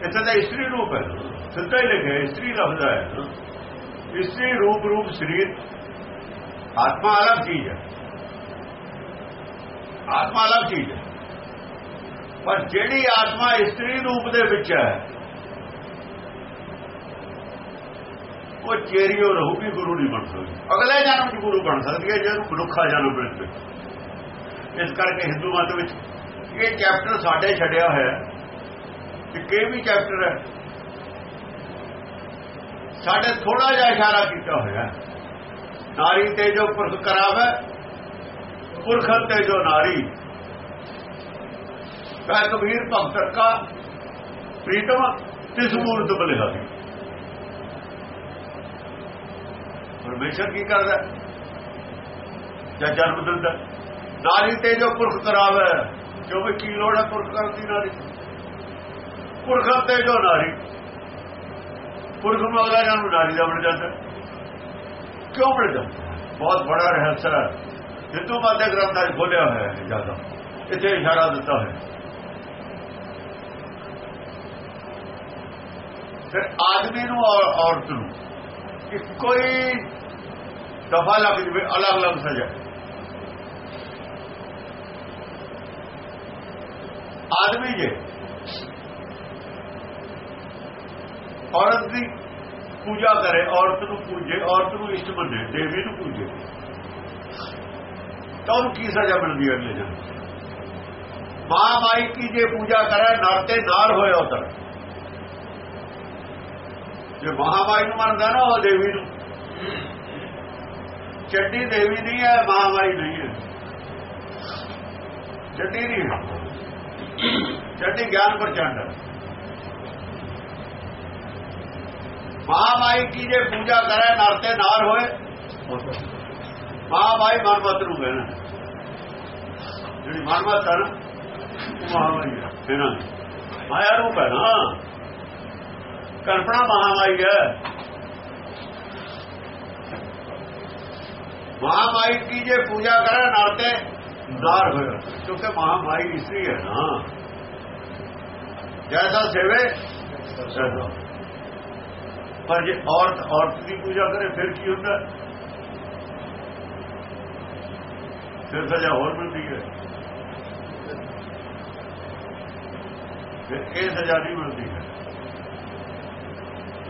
ਇੱਥੇ ਤਾਂ ਇਸਤਰੀ ਰੂਪ ਹੈ। ਸਿੱਧਾ ਹੀ ਲਿਖਿਆ, ਇਸਤਰੀ ਲਫ਼ਜ਼ ਹੈ। ਇਸਤਰੀ ਰੂਪ ਰੂਪ ਸਰੀਰ ਆਤਮਾ ਅਲੱਗ ਚੀਜ਼ ਹੈ। ਆਤਮਾ ਅਲੱਗ ਚੀਜ਼ ਹੈ। ਪਰ ਜਿਹੜੀ ਆਤਮਾ ਇਸਤਰੀ ਰੂਪ ਦੇ ਵਿੱਚ ਹੈ, ਉਹ ਚੇਰੀਓ ਰਹੂਗੀ ਗੁਰੂ ਨਹੀਂ ਬਣ ਸਕਦੀ। ਅਗਲੇ ਜਨਮ ਚ ਗੁਰੂ ਬਣ ਸਕਦੀ ਹੈ ਜਿਹਨੂੰ ਮਨੁੱਖਾ ਜਨਮ ਮਿਲਦੇ। ਇਸ ਕਰਕੇ ਹਿੰਦੂ ਮਤ ਵਿੱਚ ਇਹ ਚੈਪਟਰ ਸਾਡੇ ਛੱਡਿਆ ਹੋਇਆ ਇੱਕ ਇਹ ਵੀ ਚੈਪਟਰ ਹੈ। ਸਾਡੇ ਥੋੜਾ ਜਿਹਾ ਇਸ਼ਾਰਾ ਕੀਤਾ ਹੋਇਆ ਨਾਰੀ ਤੇ ਜੋ ਪੁਰਖ ਕਰਾਵੇ, ਪੁਰਖ ਤੇ ਜੋ ਨਾਰੀ। ਕਹ ਕਬੀਰ ਭਗਤ ਕਾ ਪ੍ਰੀਤਮ ਤਿਸ ਮੂਰਤ ਬਲਿਹਾਰੀ। ਪਰਮੇਸ਼ਰ ਕੀ ਕਰਦਾ? ਜਾਂ ਜਨਮ ਦਿੰਦਾ? ਨਾਰੀ ਤੇ ਜੋ ਪੁਰਖ ਕਰਾਵੇ, ਜੋ ਵੀ ਕੀ ਲੋੜ ਹੈ ਪੁਰਖ ਕਰਦੀ ਨਾਰੀ। ਪੁਰਖ ਤੇ ਜੋ ਨਾਰੀ। ਪੁਰਖ ਨੂੰ ਅਗਲਾ ਜਨਮ ਨਾਰੀ ਦਾ ਬਣ ਜਾਂਦਾ। ਕਿਉਂ ਬਣ ਜਾਂਦਾ? ਬਹੁਤ ਬੜਾ ਰਹੱਸ ਹੈ। ਹਿੰਦੂ ਮਤ ਦੇ ਗ੍ਰੰਥਾਂ 'ਚ ਬੋਲਿਆ ਹੋਇਆ ਹੈ ਜ਼ਿਆਦਾ। ਇੱਥੇ ਇਸ਼ਾਰਾ ਦਿੱਤਾ ਹੈ। ਫਿਰ ਆਦਮੀ ਨੂੰ ਔਰ ਔਰਤ ਨੂੰ ਇੱਕੋ ਹੀ ਦਫਾ ਲੱਗ ਜਵੇ, ਅਲੱਗ ਅਲੱਗ ਸਜ਼ਾ। ਆਦਮੀ ਜੇ ਔਰਤ ਦੀ ਪੂਜਾ ਕਰੇ, ਔਰਤ ਨੂੰ ਪੂਜੇ, ਔਰਤ ਨੂੰ ਇਸ਼ਟ ਮੰਨੇ, ਦੇਵੀ ਨੂੰ ਪੂਜੇ। ਤਾਂ ਉਹਨੂੰ ਕੀ ਸਜ਼ਾ ਮਿਲਦੀ ਹੈ ਅਗਲੇ ਜਨਮ ਮਾਂ ਮਾਈ ਕੀ ਜੇ ਪੂਜਾ ਕਰੇ, ਨਰ ਤੇ ਨਾਰ ਹੋਇਆ ਉਤਰ ਜੇ ਮਹਾਮਾਈ ਨੂੰ ਮੰਨਦਾ ਨਾ, ਉਹ ਦੇਵੀ ਨੂੰ। ਚੱਡੀ ਦੇਵੀ ਨਹੀਂ ਹੈ ਮਹਾਮਾਈ ਨਹੀਂ ਹੈ। ਚੱਡੀ ਨਹੀਂ ਹੈ। ਚੱਡੀ ਗਿਆਨ ਪ੍ਰਚੰਡ ਹੈ। ਮਹਾਮਾਈ ਕੀ ਜੇ ਪੂਜਾ ਕਰੇ, ਨਰ ਤੇ ਨਾਰ ਹੋਏ। ਮਹਾਮਾਈ ਮਨਮਤ ਨੂੰ ਕਹਿਣਾ ਜਿਹੜੀ ਮਨਮਤ ਹੈ ਨਾ, ਉਹ ਮਹਾਮਾਈ ਹੈ ਇਹਨਾਂ ਮਾਇਆ ਰੂਪ ਹੈ ਨਾ ਕਲਪਨਾ ਮਹਾਮਾਈ ਹੈ ਮਹਾਮਾਈ ਕੀ ਜੇ ਪੂਜਾ ਕਰੇ ਨਰਤੇ ਨਾਰ ਹੋਏ। ਕਿਉਂਕਿ ਮਹਾਮਾਈ ਇਸਰੀ ਹੈ ਨਾ। ਜੈਸਾ ਸੇਵੇ ਸਦਾ ਪਰ ਜੇ ਔਰਤ ਔਰਤ ਦੀ ਪੂਜਾ ਕਰੇ, ਫਿਰ ਕੀ ਹੁੰਦਾ? ਫਿਰ ਸਜ਼ਾ ਹੋਰ ਮਿਲਦੀ ਹੈ। ਫਿਰ ਇਹ ਸਜ਼ਾ ਨਹੀਂ ਮਿਲਦੀ ਹੈ।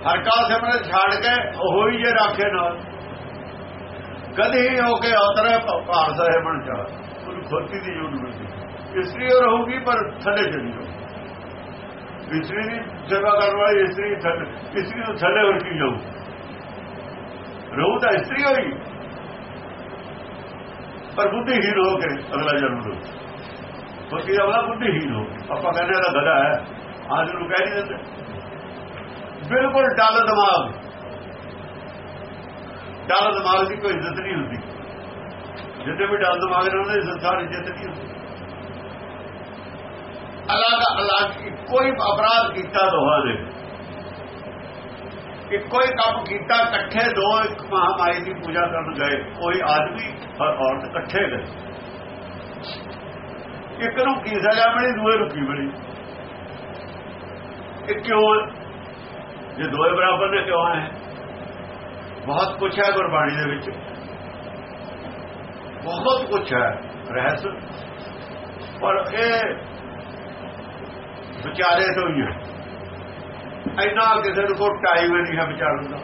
ਹਰ ਕਾ ਸਿਮਰਨ ਛਾੜ ਕੇ ਉਹ ਹੀ ਜੇ ਰੱਖੇ ਨਾਲ। ਕਦੇ ਹੀ ਹੋ ਕੇ ਉਤਰੇ ਭਾਰ ਸਾਹਿਬ ਬਣ ਜਾ ਉਹਨੂੰ ਖੋਤੀ ਦੀ ਜੋੜ ਮਿਲਦੀ ਇਸਤਰੀ ਉਹ ਰਹੂਗੀ, ਪਰ ਥੱਲੇ ਚਲੀ ਜਾਊ ਇਸਤਰੀ ਦੀ ਸੇਵਾ ਕਰਨ ਵਾਲੀ ਇਸਤਰੀ ਥੱਲੇ ਇਸਤਰੀ ਨੂੰ ਥੱਲੇ ਹੋਰ ਕੀ ਜਾਊ ਰਹੂ ਤਾਂ ਇਸਤਰੀ ਹੋਈ। ਪਰ ਬੁੱਧੀਹੀਨ ਹੋ ਕੇ ਅਗਲਾ ਜਨਮ ਲੋ ਬੁੱਧੀ ਦਾ ਬੁੱਧੀਹੀਨ ਹੋ ਆਪਾਂ ਕਹਿੰਦੇ ਦਾ ਗਦਾ ਹੈ। ਆਜ ਨੂੰ ਕਹਿ ਨਹੀਂ ਦਿੰਦੇ। ਬਿਲਕੁਲ ਡਲ ਦਿਮਾਗ। ਡਲ ਦਿਮਾਗ ਦੀ ਕੋਈ ਇੱਜ਼ਤ ਨਹੀਂ ਹੁੰਦੀ। ਜਿੱਦੇ ਵੀ ਡਲ ਦਿਮਾਗ ਨਾਲ ਉਹਦੇ ਸੰਸਾਰ ਇੱਜ਼ਤ ਨਹੀਂ ਹੁੰਦੀ। ਅਲੱਗ ਅਲੱਗ ਕੋਈ ਅਪਰਾਧ ਕੀਤਾ ਦੋਹਾਂ ਨੇ ਕਿ ਕੋਈ ਕੰਮ ਕੀਤਾ, ਇਕੱਠੇ ਦੋ ਇੱਕ ਮਹਾਮਾਈ ਦੀ ਪੂਜਾ ਕਰਨ ਗਏ। ਕੋਈ ਆਦਮੀ ਔਰ ਔਰਤ ਇਕੱਠੇ ਗਏ। ਇੱਕ ਨੂੰ ਕੀ ਸਜ਼ਾ ਮਿਲੀ, ਦੂਏ ਨੂੰ ਕੀ ਮਿਲੀ? ਇਹ ਕਿਉਂ ਜੇ ਦੋਏ ਬਰਾਬਰ ਨੇ ਕਿਉਂ ਹੈ ਬਹੁਤ ਕੁਝ ਹੈ ਗੁਰਬਾਣੀ ਦੇ ਵਿੱਚ। ਬਹੁਤ ਕੁਝ ਹੈ, ਰਹਿਸ। ਪਰ ਇਹ ਵਿਚਾਰੇ ਤੋਂ ਹੀ ਹੈ। ਇੰਨਾ ਕਿਸੇ ਨੂੰ ਕੋ ਟਾਈਮ ਨਹੀਂ ਹੈ ਵਿਚਾਰਨ ਦਾ।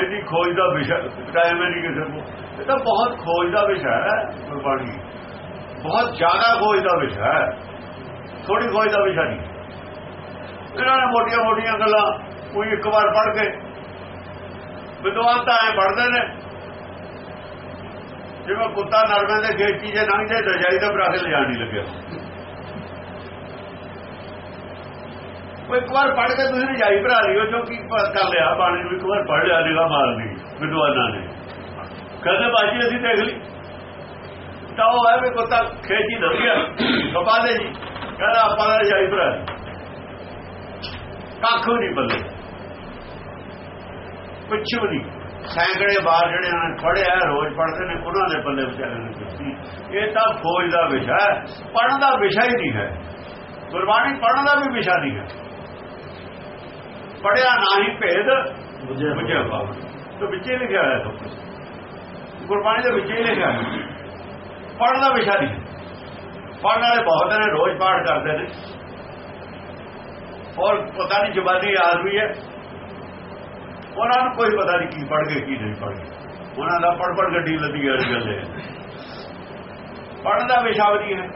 ਇੰਨੀ ਖੋਜ ਦਾ ਵਿਸ਼ਾ ਟਾਈਮ ਨਹੀਂ ਕਿਸੇ ਨੂੰ ਇਹ ਤਾਂ ਬਹੁਤ ਖੋਜ ਦਾ ਵਿਸ਼ਾ ਹੈ, ਗੁਰਬਾਣੀ। ਬਹੁਤ ਜ਼ਿਆਦਾ ਖੋਜ ਦਾ ਵਿਸ਼ਾ ਹੈ। ਥੋੜੀ ਖੋਜ ਦਾ ਵਿਸ਼ਾ ਨਹੀਂ। ਇਹਨਾਂ ਨੇ ਮੋਟੀਆਂ ਮੋਟੀਆਂ ਗੱਲਾਂ ਕੋਈ ਇੱਕ ਵਾਰ ਪੜ ਕੇ ਵਿਦਵਾਨ ਤਾਂ ਐ ਪੜਦੇ ਨੇ। ਜਿਵੇਂ ਕੁੱਤਾ ਨਰਮੇ ਦੇ ਖੇਤ ਜੇ ਲੰਘ ਜਾਏ ਰਜਾਈ ਦਾ ਬਰਾ ਕੇ ਲਿਜਾਣ ਨਹੀਂ ਲੱਗਿਆ। ਉਹ ਇੱਕ ਵਾਰ ਪੜ੍ਹ ਕੇ ਤੁਸੀਂ ਰਜਾਈ ਭਰਾ ਲਿਓ ਜੋ ਕੀ ਕਰ ਲਿਆ? ਬਾਣੀ ਨੂੰ ਇੱਕ ਵਾਰ ਪੜ੍ਹ ਲਿਆ ਨਿਗਾ ਮਾਰ ਲਈ ਵਿਦਵਾਨਾਂ ਨੇ। ਕਹਿੰਦੇ ਬਾਜੀ ਅਸੀਂ ਦੇਖ ਲਈ। ਤਾਂ ਉਹ ਹੈ ਵੀ ਕੁੱਤਾ ਖੇਤ ਗਿਆ ਕਪਾ ਦੇ ਜੀ, ਕਹਿੰਦਾ ਆਪਾਂ ਦਾ ਰਜਾਈ ਭਰਾ ਕੱਖ ਵੀ ਨਹੀਂ ਬੱਲੇ ਕੁਛ ਵੀ ਨਹੀਂ। ਸੈਂਕੜੇ ਬਾਰ ਜਿਹੜੇ ਉਹਨਾਂ ਨੇ ਪੜਿਆ ਰੋਜ਼ ਪੜਦੇ ਨੇ, ਉਹਨਾਂ ਦੇ ਬੱਲੇ ਵਿਚਾਰੇ ਨੇ ਕੀਤੀ ਇਹ ਤਾਂ ਖੋਜ ਦਾ ਵਿਸ਼ਾ ਹੈ। ਪੜਨ ਦਾ ਵਿਸ਼ਾ ਹੀ ਨਹੀਂ ਹੈ। ਗੁਰਬਾਣੀ ਪੜਨ ਦਾ ਵੀ ਵਿਸ਼ਾ ਨਹੀਂ ਹੈ। ਪੜਿਆ ਨਾ ਹੀ ਭੇਦ ਬੁਝਿਆ ਬਾਬ ਤੋਂ ਵਿੱਚੇ ਲਿਖਿਆ ਹੋਇਆ ਸਭ ਕੁਝ ਗੁਰਬਾਣੀ ਦੇ ਵਿੱਚ ਲਿਖਿਆ ਹੈ ਪੜਨ ਦਾ ਵਿਸ਼ਾ ਨਹੀਂ। ਪੜਨ ਵਾਲੇ ਬਹੁਤ ਨੇ ਰੋਜ਼ ਪਾਠ ਕਰਦੇ ਨੇ। ਔਰ ਪਤਾ ਨਹੀਂ ਜਵਾਨੀ ਆਦਮੀ ਹੈ। ਉਹਨਾਂ ਨੂੰ ਕੋਈ ਪਤਾ ਨਹੀਂ ਕੀ ਪੜ ਗਏ ਕੀ ਨਹੀਂ ਪੜ ਗਏ। ਉਹਨਾਂ ਦਾ ਪੜ ਪੜ ਗੱਡੀ ਲੱਦੀ ਗੱਲ ਹੈ। ਪੜਨ ਦਾ ਵਿਸ਼ਾ ਵੀ ਹੈ।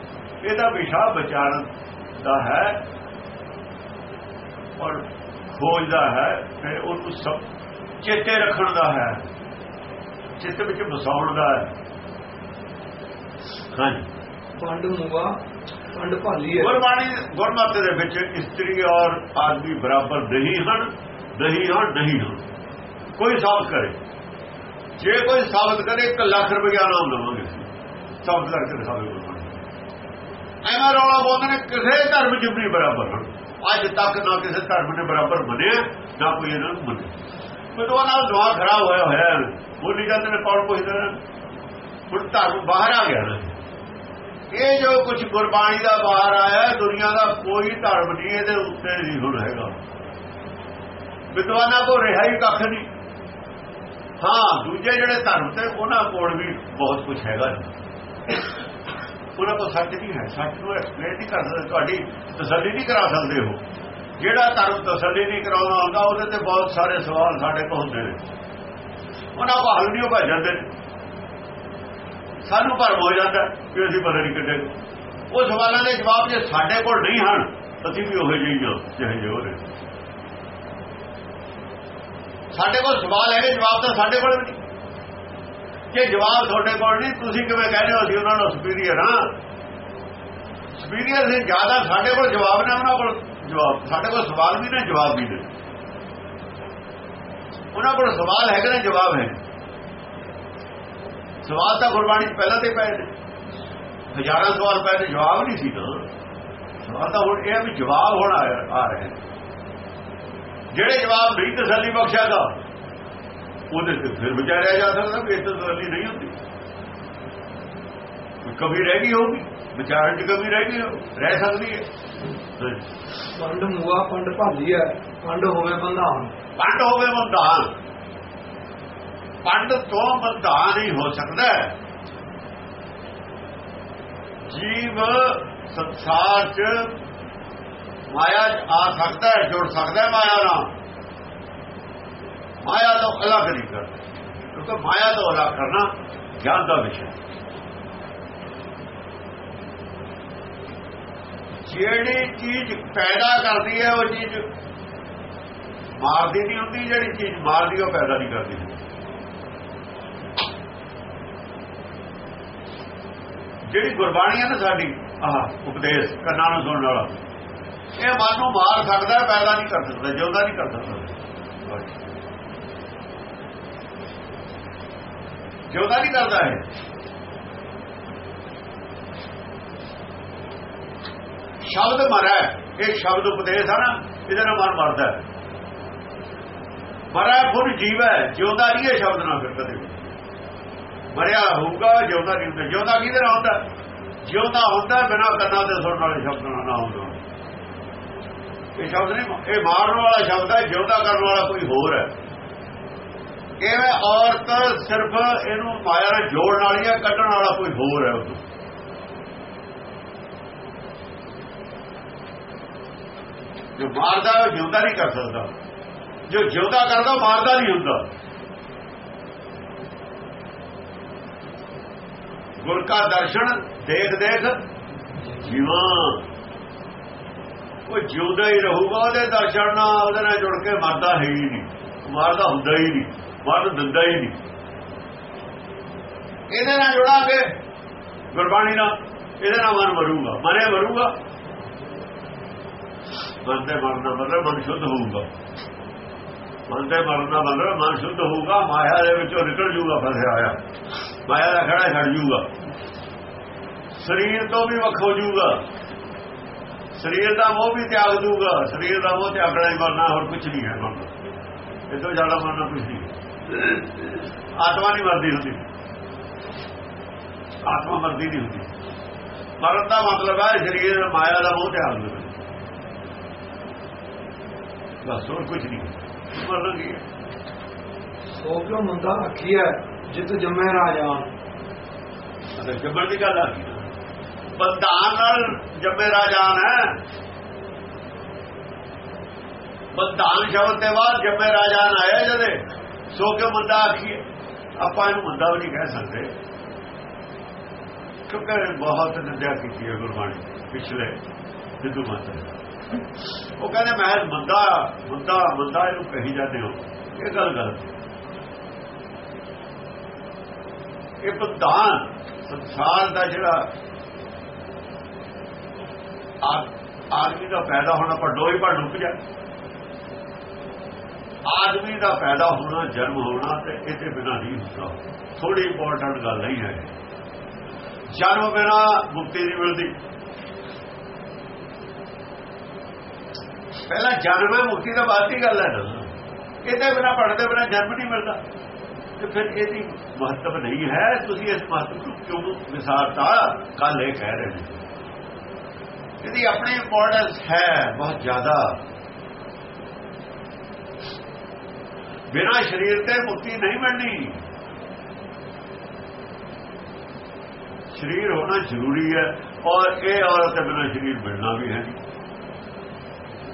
ਇਹਦਾ ਵਿਸ਼ਾ ਵਿਚਾਰਨ ਦਾ ਹੈ। ਔਰ ਖੋਜ ਦਾ ਹੈ ਫਿਰ ਉਹਨੂੰ ਸਭ ਚੇਤੇ ਰੱਖਣ ਦਾ ਹੈ। ਚਿੱਤ ਵਿੱਚ ਵਸਾਉਣ ਦਾ ਹੈ। ਹਾਂਜੀ। ਪੰਡ ਮੂਆ ਪੰਡ ਭਾਲੀ ਹੈ। ਗੁਰਬਾਣੀ ਗੁਰਮਤਿ ਦੇ ਵਿੱਚ ਇਸਤਰੀ ਔਰ ਆਦਮੀ ਬਰਾਬਰ ਨਹੀਂ ਹਨ ਨਹੀਂ ਹਨ ਨਹੀਂ ਹਨ ਕੋਈ ਸਾਬਤ ਕਰੇ। ਜੇ ਕੋਈ ਸਾਬਤ ਕਰੇ 1 ਲੱਖ ਰੁਪਏ ਨਾਮ ਲਵਾਂਗੇ ਸਾਬਤ ਕਰਕੇ ਦਿਖਾਵੇ ਗੁਰਬਾਣੀ। ਐਵੇਂ ਰੌਲਾ ਪਾਉਂਦੇ ਨੇ ਕਿਸੇ ਧਰਮ 'ਚ ਵੀ ਨਹੀਂ ਬਰਾਬਰ ਹਨ। ਅੱਜ ਤੱਕ ਨਾ ਕਿਸੇ ਧਰਮ ਨੇ ਬਰਾਬਰ ਮੰਨਿਆ, ਨਾ ਕੋਈ ਇਹਨਾਂ ਨੂੰ ਮੰਨਿਆ। ਵਿਦਵਾ ਨਾਲ ਦੁਆ ਖਰਾਬ ਹੋਇਆ ਹੋਇਆ ਹੈ। ਬੋਲੀ ਜਾਂਦੇ ਨੇ ਕੌਣ ਪੁੱਛਦੇ ਹੁਣ ਧਰਮ ਬਾਹਰ ਆ ਗਿਆ ਨਾ। ਇਹ ਜੋ ਕੁਝ ਗੁਰਬਾਣੀ ਦਾ ਬਾਹਰ ਆਇਆ, ਦੁਨੀਆ ਦਾ ਕੋਈ ਧਰਮ ਨਹੀਂ, ਇਹਦੇ ਉੱਤੇ ਨਹੀਂ ਹੁਣ ਹੈਗਾ। ਵਿਦਵਾਨਾਂ ਕੋ ਰਿਹਾ ਹੀ ਕੱਖ ਨਹੀਂ। ਹਾਂ, ਦੂਜੇ ਜਿਹੜੇ ਧਰਮ ਤੇ ਉਹਨਾਂ ਕੋਲ ਵੀ ਬਹੁਤ ਕੁਝ ਹੈਗਾ। ਉਹਨਾਂ ਕੋਲ ਸੱਚ ਨਹੀਂ ਹੈ? ਸੱਚ ਨੂੰ ਐਕਸਪਲੇਨ ਨਹੀਂ ਕਰ ਸਕਦੇ। ਤੁਹਾਡੀ ਤਸੱਲੀ ਨਹੀਂ ਕਰਾ ਸਕਦੇ ਹੋ ਜਿਹੜਾ ਧਰਮ ਤਸੱਲੀ ਨਹੀਂ ਕਰਾਉਣਾ ਹੁੰਦਾ, ਉਹਦੇ ਤੇ ਬਹੁਤ ਸਾਰੇ ਸਵਾਲ ਸਾਡੇ ਕੋਲ ਹੁੰਦੇ ਨੇ। ਉਹਨਾਂ ਕੋਲ ਹੱਲ ਨਹੀਂ ਹੋ ਭੱਜ ਜਾਂਦੇ ਸਾਨੂੰ ਭਰਮ ਹੋ ਜਾਂਦਾ ਕਿ ਅਸੀਂ ਪਤਾ ਨਹੀਂ ਕਿੱਡੇ ਉਹ ਸਵਾਲਾਂ ਦੇ ਜਵਾਬ ਜੇ ਸਾਡੇ ਕੋਲ ਨਹੀਂ ਹਨ, ਅਸੀਂ ਵੀ ਉਹੇ ਜਿਹੇ ਹਾਂ ਜਿਹੇ ਜਿਹੇ ਹੋਰੇ ਸਾਡੇ ਕੋਲ ਸਵਾਲ ਹੈਗੇ, ਜਵਾਬ ਤਾਂ ਸਾਡੇ ਕੋਲ ਵੀ ਨਹੀਂ। ਜੇ ਜਵਾਬ ਤੁਹਾਡੇ ਕੋਲ ਨਹੀਂ, ਤੁਸੀਂ ਕਿਵੇਂ ਕਹਿੰਦੇ ਹੋ, ਅਸੀਂ ਉਹਨਾਂ ਨੂੰ ਸੁਪੀਰੀਅਰ ਹਾਂ। ਸੁਪੀਰੀਅਰ ਨੇ ਜ਼ਿਆਦਾ ਸਾਡੇ ਕੋਲ ਜਵਾਬ ਨਾ, ਉਹਨਾਂ ਕੋਲ ਜਵਾਬ ਸਾਡੇ ਕੋਲ ਸਵਾਲ ਵੀ ਨੇ, ਜਵਾਬ ਵੀ ਨੇ। ਉਹਨਾਂ ਕੋਲ ਸਵਾਲ ਹੈਗੇ ਨੇ, ਜਵਾਬ ਹੈ। ਸਵਾਲ ਤਾਂ ਗੁਰਬਾਣੀ 'ਚ ਪਹਿਲਾਂ ਤੇ ਪਏ ਨੇ। ਹਜ਼ਾਰਾਂ ਸਵਾਲ ਪਏ ਨੇ, ਜਵਾਬ ਨਹੀਂ ਸੀ ਨਾ ਸਵਾਲ ਤਾਂ ਹੁਣ ਇਹ ਵੀ ਜਵਾਬ ਹੁਣ ਆ ਰਹੇ ਨੇ। ਜਿਹੜੇ ਜਵਾਬ ਨਹੀਂ ਤਸੱਲੀ ਬਖਸ਼ਾਗਾ ਉਹਦੇ ਤੇ ਫਿਰ ਵਿਚਾਰਿਆ ਜਾ ਸਕਦਾ ਵੀ ਇਹ ਤਸੱਲੀ ਨਹੀਂ ਹੁੰਦੀ। ਕभी ਰਹਿ ਗਈ ਹੋਗੀ ਵਿਚਾਰਨ 'ਚ ਕभी ਰਹਿ ਗਈ ਰਹਿ ਸਕਦੀ ਹੈ। ਪੰਡ ਮੂਆ ਪੰਡ ਭਾਲੀ ਹੈ ਪੰਡ ਹੋਵੇ ਬੰਧਾਨ। ਪੰਡ ਹੋਵੇ ਬੰਧਾਨ। ਪੰਡ ਤੋਂ ਬੰਧਾਨ ਨਹੀਂ ਹੋ ਸਕਦਾ ਜੀਵ ਸੰਸਾਰ 'ਚ ਮਾਇਆ ਆ ਸਕਦਾ ਹੈ ਜੁੜ ਸਕਦਾ ਹੈ ਮਾਇਆ ਨਾਲ। ਮਾਇਆ ਤੋਂ ਅਲੱਗ ਨਹੀਂ ਕਰਦਾ। ਕਿਉਂਕਿ ਮਾਇਆ ਤੋਂ ਅਲੱਗ ਕਰਨਾ ਗਿਆਨ ਦਾ ਵਿਸ਼ਾ ਜਿਹੜੀ ਚੀਜ਼ ਪੈਦਾ ਕਰਦੀ ਹੈ, ਉਹ ਚੀਜ਼ ਮਾਰਦੀ ਨਹੀਂ ਹੁੰਦੀ, ਜਿਹੜੀ ਚੀਜ਼ ਮਾਰਦੀ ਉਹ ਪੈਦਾ ਨਹੀਂ ਕਰਦੀ ਜਿਹੜੀ ਗੁਰਬਾਣੀ ਹੈ ਨਾ ਸਾਡੀ, ਆਹ ਉਪਦੇਸ਼ ਕੰਨਾਂ ਨੂੰ ਸੁਣਨ ਵਾਲਾ, ਇਹ ਮਨ ਨੂੰ ਮਾਰ ਸਕਦਾ, ਪੈਦਾ ਨਹੀਂ ਕਰ ਸਕਦਾ, ਜਿਉਂਦਾ ਨਹੀਂ ਕਰ ਸਕਦਾ। ਜਿਉਂਦਾ ਨਹੀਂ ਕਰਦਾ ਹੈ? ਸ਼ਬਦ ਮਰੈ। ਇਹ ਸ਼ਬਦ ਉਪਦੇਸ਼ ਹੈ ਨਾ, ਇਹਦੇ ਨਾਲ ਮਨ ਮਰਦਾ ਹੈ। ਮਰਾ ਖੁਦ ਜੀਵ ਜਿਉਂਦਾ ਨਹੀਂ ਹੈ ਸ਼ਬਦ ਨਾਲ ਫਿਰ ਕਦੇ ਮਰਿਆ ਹੋਊਗਾ ਜਿਉਂਦਾ ਨਹੀਂ ਹੁੰਦਾ। ਜਿਉਂਦਾ ਕਿਹਦੇ ਨਾਲ ਹੁੰਦਾ? ਜਿਉਂਦਾ ਹੁੰਦਾ ਬਿਨਾਂ ਕੰਨਾਂ ਦੇ ਸੁਣਨ ਵਾਲੇ ਸ਼ਬਦ ਨਾਲ ਨਾ ਹੁੰਦਾ। ਇਹ ਸ਼ਬਦ ਨਹੀਂ, ਇਹ ਮਾਰਨ ਵਾਲਾ ਸ਼ਬਦ ਹੈ ਜਿਉਂਦਾ ਕਰਨ ਵਾਲਾ ਕੋਈ ਹੋਰ ਹੈ। ਕਿਵੇਂ ਔਰਤ ਸਿਰਫ ਇਹਨੂੰ ਮਾਇਆ ਨਾਲ ਜੋੜਨ ਵਾਲੀ ਹੈ ਕੱਢਣ ਵਾਲਾ ਕੋਈ ਹੋਰ ਹੈ ਉਹ ਜੋ ਮਾਰਦਾ ਉਹ ਜਿਉਂਦਾ ਨਹੀਂ ਕਰ ਸਕਦਾ। ਜੋ ਜਿਉਂਦਾ ਕਰਦਾ, ਉਹ ਮਾਰਦਾ ਨਹੀਂ ਹੁੰਦਾ। ਗੁਰ ਕਾ ਦਰਸ਼ਨ ਦੇਖ ਦੇਖ ਜੀਵਾਂ। ਉਹ ਜਿਉਂਦਾ ਹੀ ਰਹੂਗਾ, ਉਹਦੇ ਦਰਸ਼ਨ ਨਾਲ ਉਹਦੇ ਨਾਲ ਜੁੜ ਕੇ ਮਰਦਾ ਹੈ ਹੀ ਨਹੀਂ। ਮਾਰਦਾ ਹੁੰਦਾ ਹੀ ਨਹੀਂ। ਮਰਨ ਦਿੰਦਾ ਹੀ ਨਹੀਂ। ਇਹਦੇ ਨਾਲ ਜੁੜਾਂਗੇ ਗੁਰਬਾਣੀ ਨਾਲ ਇਹਦੇ ਨਾਲ ਮਨ ਮਰੂਗਾ। ਮਰੇ ਮਰੂਗਾ। ਮਨ ਦੇ ਮਰਨ ਮਤਲਬ ਮਨ ਸ਼ੁੱਧ ਹੋਊਗਾ। ਮਨ ਦੇ ਮਰਨ ਮਤਲਬ ਮਨ ਸ਼ੁੱਧ ਹੋਊਗਾ ਮਾਇਆ ਦੇ ਵਿੱਚੋਂ ਨਿਕਲ ਜੂਗਾ ਫਸਿਆ ਆਇਆ। ਮਾਇਆ ਦਾ ਖੜਾ ਛੱਡ ਜੂਗਾ। ਸਰੀਰ ਤੋਂ ਵੀ ਵੱਖ ਹੋ ਜੂਗਾ। ਸਰੀਰ ਦਾ ਮੋਹ ਵੀ ਤਿਆਗ ਦੂਗਾ ਸਰੀਰ ਦਾ ਮੋਹ ਤਿਆਗਣਾ ਹੀ ਮਰਨਾ ਹੋਰ ਕੁਝ ਨਹੀਂ ਹੈ ਮਰਨਾ ਇਹ ਤੋਂ ਜ਼ਿਆਦਾ ਮਰਨਾ ਕੁਝ ਨਹੀਂ। ਆਤਮਾ ਨਹੀਂ ਮਰਦੀ ਹੁੰਦੀ। ਆਤਮਾ ਮਰਦੀ ਨਹੀਂ ਹੁੰਦੀ। ਮਰਨ ਦਾ ਮਤਲਬ ਹੈ ਸਰੀਰ ਮਾਇਆ ਦਾ ਮੋਹ ਤਿਆਗ ਦੇਣਾ ਬਸ ਹੋਰ ਕੁਝ ਨਹੀਂ। ਮਰਨਾ ਹੈ? ਸੋ ਕਿਉ ਮੰਦਾ ਆਖੀਐ ਜਿਤ ਜੰਮੈ ਰਾਜਾਨ। ਅਤੇ ਜੰਮਣ ਦੀ ਗੱਲ ਆ ਗਈ। ਬੰਧਾਨ ਨਾਲ ਜੰਮੇ ਰਾਜਾਨ ਹੈ। ਬੰਧਾਨ ਸ਼ਬਦ ਦੇ ਬਾਅਦ ਜੰਮੇ ਰਾਜਾਨ ਆਇਆ ਜਦੇ? ਸੋ ਕਿ ਮੰਦਾ ਆਖੀਏ, ਆਪਾਂ ਇਹਨੂੰ ਮੰਦਾ ਵੀ ਨਹੀਂ ਕਹਿ ਸਕਦੇ। ਕਿਉਂਕਿ ਬਹੁਤ ਨਿੰਦਿਆ ਕੀਤੀ ਹੈ ਗੁਰਬਾਣੀ ਪਿਛਲੇ ਸਿੱਧੂ ਮਤ ਉਹ ਕਹਿੰਦੇ, ਮੈਂ ਮੰਦਾ ਮੰਦਾ ਮੰਦਾ ਇਹਨੂੰ ਕਹੀ ਜਾਂਦੇ ਹੋ। ਇਹ ਗੱਲ ਗਲਤ ਹੈ। ਇਹ ਪ੍ਰਧਾਨ ਸੰਸਾਰ ਦਾ ਜਿਹੜਾ ਆਦਮੀ ਦਾ ਪੈਦਾ ਹੋਣਾ ਪਰ ਡੋਈ ਪਰ ਡੁੱਬ ਜਾ ਆਦਮੀ ਦਾ ਪੈਦਾ ਹੋਣਾ, ਜਨਮ ਹੋਣਾ ਤੇ ਇਹਦੇ ਬਿਨਾ ਨਹੀਂ ਹੁੰਦਾ। ਥੋੜੀ ਇੰਪੋਰਟੈਂਟ ਗੱਲ ਨਹੀਂ ਹੈ। ਜਨਮ ਬਿਨਾ ਮੁਕਤੀ ਨਹੀਂ ਮਿਲਦੀ। ਪਹਿਲਾਂ ਜਨਮ ਹੈ, ਮੁਕਤੀ ਦਾ ਬਾਤ ਦੀ ਗੱਲ ਹੈ? ਨਾ ਇਹਦੇ ਬਿਨਾ ਪੜਦੇ ਬਿਨਾ ਜਨਮ ਨਹੀਂ ਮਿਲਦਾ। ਤੇ ਫਿਰ ਇਹਦੀ ਮਹੱਤਵ ਨਹੀਂ ਹੈ। ਤੁਸੀਂ ਇਸ ਮਹੱਤਵ ਨੂੰ ਕਿਉਂ ਵਿਸਾਰਤਾ? ਕੱਲ ਇਹ ਕਹਿ ਰਹੇ ਨੇ। ਇਹਦੀ ਆਪਣੀ ਇੰਪੋਰਟੈਂਸ ਹੈ, ਬਹੁਤ ਜ਼ਿਆਦਾ। ਬਿਨਾ ਸਰੀਰ ਤੇ ਮੁਕਤੀ ਨਹੀਂ ਮਿਲਣੀ। ਸਰੀਰ ਹੋਣਾ ਜ਼ਰੂਰੀ ਹੈ ਔਰ ਇਹ ਔਰਤ ਬਿਨਾ ਸਰੀਰ ਮਿਲਣਾ ਵੀ ਹੈ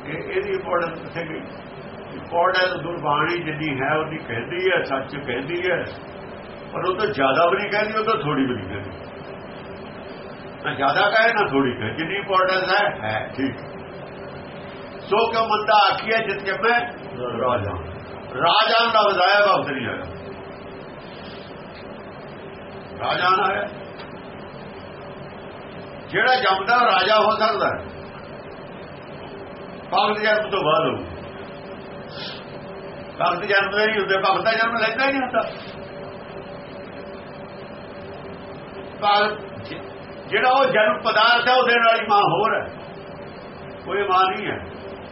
ਇਹ ਇਹਦੀ ਇੰਪੋਰਟੈਂਸ ਕਿੱਥੇ ਗਈ ਇੰਪੋਰਟੈਂਸ ਗੁਰਬਾਣੀ ਜਿੰਨੀ ਹੈ, ਉਹਦੀ ਕਹਿੰਦੀ ਹੈ, ਸੱਚ ਕਹਿੰਦੀ ਹੈ। ਪਰ ਉਹ ਤੋਂ ਜ਼ਿਆਦਾ ਵੀ ਨਹੀਂ ਕਹਿੰਦੀ, ਉਹ ਤੋਂ ਥੋੜੀ ਵੀ ਨਹੀਂ ਕਹਿੰਦੀ। ਨਾ ਜ਼ਿਆਦਾ ਕਹੇ ਨਾ ਥੋੜੀ ਕਹੇ, ਜਿੰਨੀ ਇੰਪੋਰਟੈਂਸ ਹੈ ਹੈ, ਠੀਕ। ਸੋ ਕਿਉ ਮੰਦਾ ਆਖੀਏ ਜਿਤ ਕੇ ਮੈਂ ਰਾਜਾ ਰਾਜਾ ਦਾ ਵਜ਼ਾਇਆ ਵਕਤ ਨਹੀਂ ਆਇਆ ਰਾਜਾ ਨਾ ਹੈ। ਜਿਹੜਾ ਜੰਮਦਾ, ਰਾਜਾ ਹੋ ਸਕਦਾ ਹੈ। ਭਗਤ ਜਨਮ ਤੋਂ ਬਾਅਦ ਹੋਊ ਭਗਤ ਜਨਮ ਨਹੀਂ ਹੁੰਦੇ, ਭਗਤ ਦਾ ਜਨਮ ਲੈਂਦਾ ਹੀ ਨਹੀਂ ਹੁੰਦਾ। ਭਗਤ ਜਿਹੜਾ ਉਹ ਜਨਮ ਪਦਾਰਥ ਹੈ, ਉਹਦੇ ਨਾਲ ਹੀ ਮਾਂ ਹੋਰ ਹੈ। ਕੋਈ ਮਾਂ ਨਹੀਂ ਹੈ।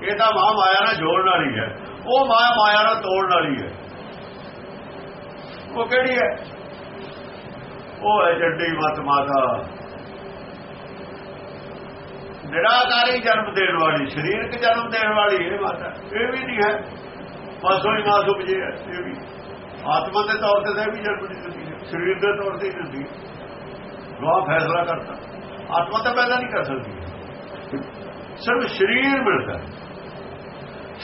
ਇਹ ਤਾਂ ਮਾਂ ਮਾਇਆ ਨਾਲ ਜੋੜਨ ਵਾਲੀ ਹੈ। ਉਹ ਮਾਂ ਮਾਇਆ ਨਾਲ ਤੋੜਨ ਵਾਲੀ ਹੈ। ਉਹ ਕਿਹੜੀ ਹੈ? ਉਹ ਹੈ ਜੱਡੀ ਮਤ ਮਾਤਾ। ਨਿਰਾਕਾਰੀ ਜਨਮ ਦੇਣ ਵਾਲੀ, ਸਰੀਰਕ ਜਨਮ ਦੇਣ ਵਾਲੀ ਇਹ ਮਾਤਾ। ਇਹ ਵੀ ਨਹੀਂ ਹੈ। ਮਾਸੋਂ ਹੀ ਮਾਸ ਉਪਜੇ ਹੈ, ਇਹ ਵੀ। ਆਤਮਾ ਦੇ ਤੌਰ ਤੇ ਤਾਂ ਵੀ ਜਨਮ ਨਹੀਂ ਦਿੰਦੀ ਸਰੀਰ ਦੇ ਤੌਰ ਤੇ ਹੀ ਦਿੰਦੀ ਗਵਾਹ ਫੈਸਲਾ ਕਰਦਾ ਆਤਮਾ ਤਾਂ ਪੈਦਾ ਨਹੀਂ ਕਰ ਸਕਦੀ। ਸਿਰਫ ਸਰੀਰ ਮਿਲਦਾ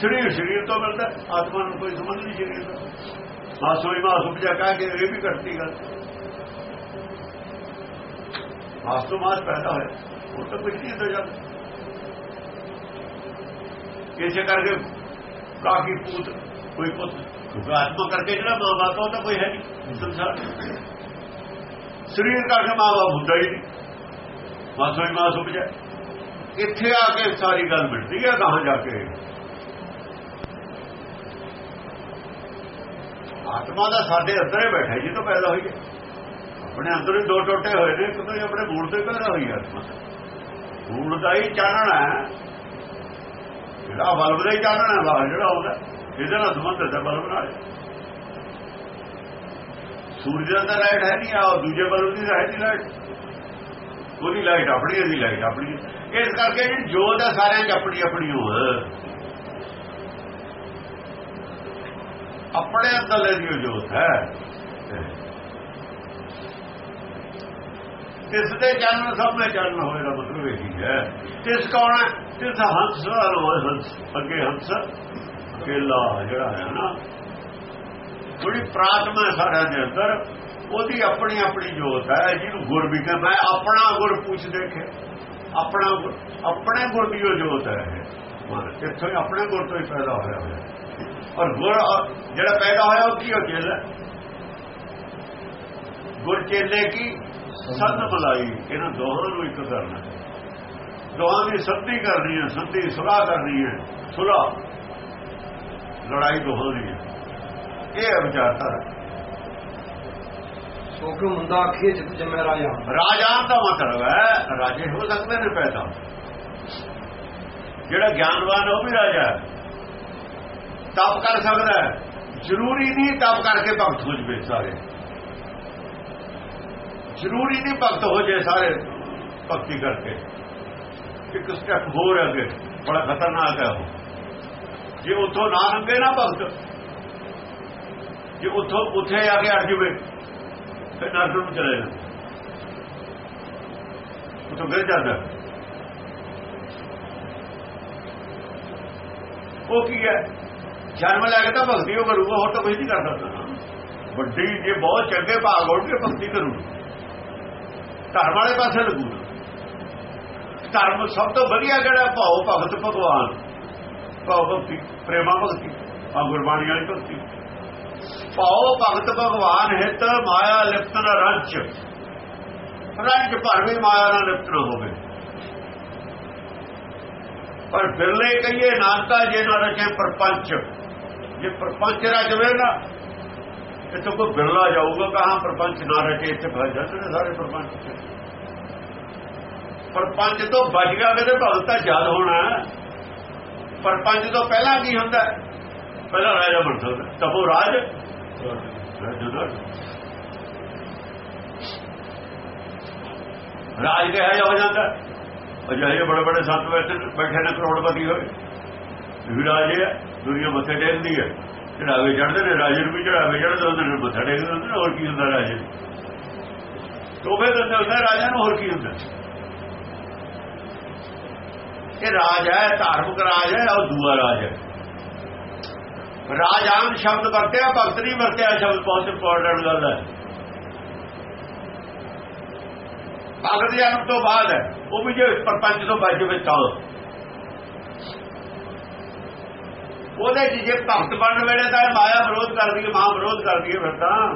ਸਰੀਰ ਸਰੀਰ ਤੋਂ ਮਿਲਦਾ ਆਤਮਾ ਨੂੰ ਕੋਈ ਸੰਬੰਧ ਨਹੀਂ ਸਰੀਰ ਦਾ ਮਾਸੋਂ ਹੀ ਮਾਸ ਉਪਜਾ ਕਹਿ ਕੇ ਇਹ ਵੀ ਕਰਤੀ ਗੱਲ। ਮਾਸ ਤੋਂ ਮਾਸ ਪੈਦਾ ਹੋਇਆ। ਉਹ ਤਾਂ ਕੁਝ ਨਹੀਂ ਹੁੰਦਾ ਜਦ ਇਸੇ ਕਰਕੇ ਕਾਕੀ ਪੂਤ ਕੋਈ ਪੁੱਤ ਆਤਮਾ ਕਰਕੇ ਜਿਹੜਾ ਮਾਂ ਬਾਪ ਉਹ ਤਾਂ ਕੋਈ ਹੈ ਨਹੀਂ ਸੰਸਾਰ ਸਰੀਰ ਕਰਕੇ ਮਾਂ ਬਾਪ ਹੁੰਦਾ ਹੀ ਨਹੀਂ। ਮਾਸੋ ਹੀ ਮਾਸ ਉਪਜਾ। ਇੱਥੇ ਆ ਕੇ ਸਾਰੀ ਗੱਲ ਮਿਲਦੀ ਹੈ ਕਹਾਂ ਜਾ ਕੇ। ਆਤਮਾ ਦਾ ਸਾਡੇ ਅੰਦਰ ਹੀ ਬੈਠਾ ਜੀ ਪੈਦਾ ਹੋਈ ਹੈ। ਆਪਣੇ ਅੰਦਰ ਹੀ ਦੋ ਟੋਟੇ ਹੋਏ ਨੇ, ਇੱਕ ਤਾਂ ਆਪਣੇ ਮੂਲ ਤੇ ਪੈਦਾ ਹੋਈ ਆਤਮਾ। ਮੂਲ ਦਾ ਹੀ ਚਾਨਣਾ ਜਿਹੜਾ ਬਲਬ ਦਾ ਹੀ ਚਾਨਣਾ ਹੈ ਬਾਹਰ ਜਿਹੜਾ ਹੁੰਦਾ ਜਿਹਦੇ ਨਾਲ ਸੰਬੰਧਿਤ ਹੈ ਬਲਬ ਨਾਲ ਸੂਰਜ ਦਾ ਲਾਈਟ ਹੈ ਨਹੀਂ ਆ ਦੂਜੇ ਬਲਬ ਦੀ ਹੈ ਨਹੀਂ ਲਾਈਟ ਉਹਦੀ ਲਾਈਟ ਆਪਣੀ ਇਹਦੀ ਲਾਈਟ ਆਪਣੀ ਇਸ ਕਰਕੇ ਜਿਹੜੀ ਜੋਤ ਹੈ, ਸਾਰਿਆਂ 'ਚ ਆਪਣੀ ਆਪਣੀ ਹੋ ਆਪਣੇ ਅੰਦਰਲੇ ਦੀ ਜੋਤ ਹੈ। ਇਸ ਦੇ ਚਾਨਣ ਸਭ ਨੇ ਚਾਨਣ ਹੋਏ ਦਾ ਮਤਲਬ ਇਹ ਹੈ ਇਸ ਕੌਣ ਹੈ? ਇਸ ਹੰਸ ਹੋਏ ਹੰਸ। ਅੱਗੇ ਹੰਸ ਅਕੇਲਾ ਜਿਹੜਾ ਹੈ ਨਾ। ਥੋੜੀ ਪ੍ਰਾਤਮਾ ਸਾਰਿਆਂ ਦੇ ਅੰਦਰ, ਉਹਦੀ ਆਪਣੀ ਆਪਣੀ ਜੋਤ ਹੈ। ਜਿਹਨੂੰ ਗੁਰ ਵੀ ਕਹਿੰਦਾ ਆਪਣਾ ਗੁਰ ਪੁੱਛ ਦੇਖੇ। ਆਪਣਾ ਆਪਣੇ ਗੁਰ ਦੀ ਉਹ ਜੋਤ ਹੈ ਇੱਥੋਂ ਹੀ ਆਪਣੇ ਗੁਰ ਤੋਂ ਹੀ ਪੈਦਾ ਹੋਇਆ ਹੋਇਆ। ਔਰ ਗੁਰ ਜਿਹੜਾ ਪੈਦਾ ਹੋਇਆ ਉਹ ਕੀ ਹੋ ਚੇਲਾ ਗੁਰ ਚੇਲੇ ਕੀ? ਸੰਤ ਬੁਲਾਈ। ਇਹਨਾਂ ਦੋਹਾਂ ਨੂੰ ਇੱਕ ਕਰਨਾ। ਦੋਹਾਂ ਦੀ ਸੰਧੀ ਕਰਨੀ ਹੈ ਸੰਧੀ ਸੁਲਾਹ ਕਰਨੀ ਹੈ। ਸੁਲਾਹ। ਲੜਾਈ ਦੋਹਾਂ ਦੀ ਹੈ। ਇਹ ਵਿਚਾਰਤਾ ਸੋ ਕਿਉ ਮੰਦਾ ਆਖੀਏ ਜਿਤ ਜੰਮੈ ਰਾਜਾ ਰਾਜਾਨ ਦਾ ਮਤਲਬ ਹੈ ਰਾਜੇ ਹੋ ਸਕਦੇ ਨੇ ਪੈਦਾ। ਜਿਹੜਾ ਗਿਆਨਵਾਨ ਉਹ ਵੀ ਰਾਜਾ ਹੈ। ਤਪ ਕਰ ਸਕਦਾ ਹੈ। ਜ਼ਰੂਰੀ ਨਹੀਂ ਤਪ ਕਰਕੇ ਭਗਤ ਹੋ ਜਵੇ ਸਾਰੇ। ਜ਼ਰੂਰੀ ਨਹੀਂ ਭਗਤ ਹੋ ਜੇ ਸਾਰੇ ਭਗਤੀ ਕਰਕੇ। ਇੱਕ ਸਟੈਪ ਹੋਰ ਅੱਗੇ। ਬੜਾ ਖਤਰਨਾਕ ਹੈ ਉਹ। ਜੇ ਉੱਥੋਂ ਨਾ ਲੰਗੇ ਨਾ ਭਗਤ, ਜੇ ਉੱਥੋਂ ਉੱਥੇ ਆ ਕੇ ਅੜ ਜਵੇ, ਫਿਰ ਨਰਕ ਨੂੰ ਚਲੇ ਜਾਂਦਾ ਉੱਥੋਂ ਗਿਰ ਜਾਂਦਾ। ਉਹ ਕੀ ਹੈ? ਜਨਮ ਲੈ ਕੇ ਤਾਂ ਭਗਤੀ ਉਹ ਕਰੂਗਾ, ਹੋਰ ਤਾਂ ਕੁਝ ਨਹੀਂ ਕਰ ਸਕਦਾ। ਵੱਡੀ ਜੇ ਬਹੁਤ ਚੰਗੇ ਭਾਗ ਹੋਣ ਕੇ ਭਗਤੀ ਕਰੂ ਧਰਮ ਵਾਲੇ ਪਾਸੇ ਲੱਗੂ ਧਰਮ ਸਭ ਤੋਂ ਵਧੀਆ ਕਿਹੜਾ? ਭਾਉ ਭਗਤ ਭਗਵਾਨ। ਭਾਉ ਭਗਤੀ, ਪ੍ਰੇਮਾ ਭਗਤੀ ਆ ਗੁਰਬਾਣੀ ਵਾਲੀ ਭਗਤੀ। ਭਾਉ ਭਗਤ ਭਗਵਾਨ ਹਿਤ, ਮਾਇਆ ਲਿਪਤ ਲਿਪਤਨ ਰੰਚ ਰੰਚ ਭਰ ਵੀ ਮਾਇਆ ਨਾਲ ਲਿਪਤ ਲਿਪਤਨ ਹੋਵੇ। ਪਰ ਫਿਰਲੇ ਕਹੀਏ, ਨਾਨਕਾ ਜੇ ਨਾ ਰਚੇ ਪਰਪੰਚ। ਜੇ ਪਰਪੰਚ ਰਚਵੇ ਨਾ, ਇੱਥੇ ਕੋਈ ਬਿਰਲਾ ਜਾਊਗਾ, ਕਹਾਂ ਪਰਪੰਚ ਨਾ ਰਚੇ, ਇੱਥੇ ਫਸ ਜਾਂਦੇ ਨੇ ਸਾਰੇ ਪਰਪੰਚ ਪਰਪੰਚ ਤੋਂ ਬਚ ਗਿਆ ਕਿਤੇ ਭਗਤਾ ਜਦ ਹੋਣਾ ਪਰਪੰਚ ਤੋਂ ਪਹਿਲਾਂ ਕੀ ਹੁੰਦਾ ਪਹਿਲਾਂ ਰਾਜਾ ਬਣ ਸਕਦਾ ਤਪੋ ਰਾਜ? ਰਾਜ ਕਿਹਾ ਹੋ ਜਾਂਦਾ ਅਜਿਹੇ ਬੜੇ ਬੜੇ ਸੰਤ ਬੈਠੇ ਬੈਠੇ ਨੇ ਕਰੋੜਪਤੀ ਹੋਏ। ਵੀ ਰਾਜੇ ਹੈ ਦੁਨੀਆ ਮੱਥੇ ਟੇਕਦੀ ਹੈ। ਚੜਾਵੇ ਚੜਦੇ ਨੇ, ਰਾਜੇ ਨੂੰ ਵੀ ਚੜਾਵੇ ਚੜਦੇ ਹੁੰਦੇ ਨੇ ਮੱਥਾ ਟੇਕਦੇ ਹੁੰਦੇ ਨੇ, ਹੋਰ ਕੀ ਹੁੰਦਾ ਰਾਜੇ ਤੋਬੇ ਦਿੰਦੇ ਹੁੰਦੇ ਰਾਜਾ ਨੂੰ ਹੋਰ ਕੀ ਹੁੰਦਾ? ਇਹ ਰਾਜ ਹੈ, ਧਾਰਮਿਕ ਰਾਜ ਹੈ, ਉਹ ਦੂਆ ਰਾਜ ਹੈ। ਰਾਜ ਆਮ ਸ਼ਬਦ ਵਰਤਿਆ, ਭਗਤ ਨਹੀਂ ਵਰਤਿਆ ਸ਼ਬਦ, ਬਹੁਤ ਇੰਪੋਰਟੈਂਟ ਗੱਲ ਹੈ। ਭਗਤ ਜਨਮ ਤੋਂ ਬਾਅਦ ਹੈ, ਉਹ ਵੀ ਜੇ ਪਰਪੰਚ ਤੋਂ ਬਚ ਵਿੱਚ ਤਾਂ ਉਹਦੇ ਚ ਜੇ ਭਗਤ ਬਣਨ ਵੇਲੇ ਤਾਂ ਮਾਇਆ ਵਿਰੋਧ ਕਰਦੀ ਹੈ, ਮਾਂ ਵਿਰੋਧ ਕਰਦੀ ਹੈ ਫਿਰ ਤਾਂ।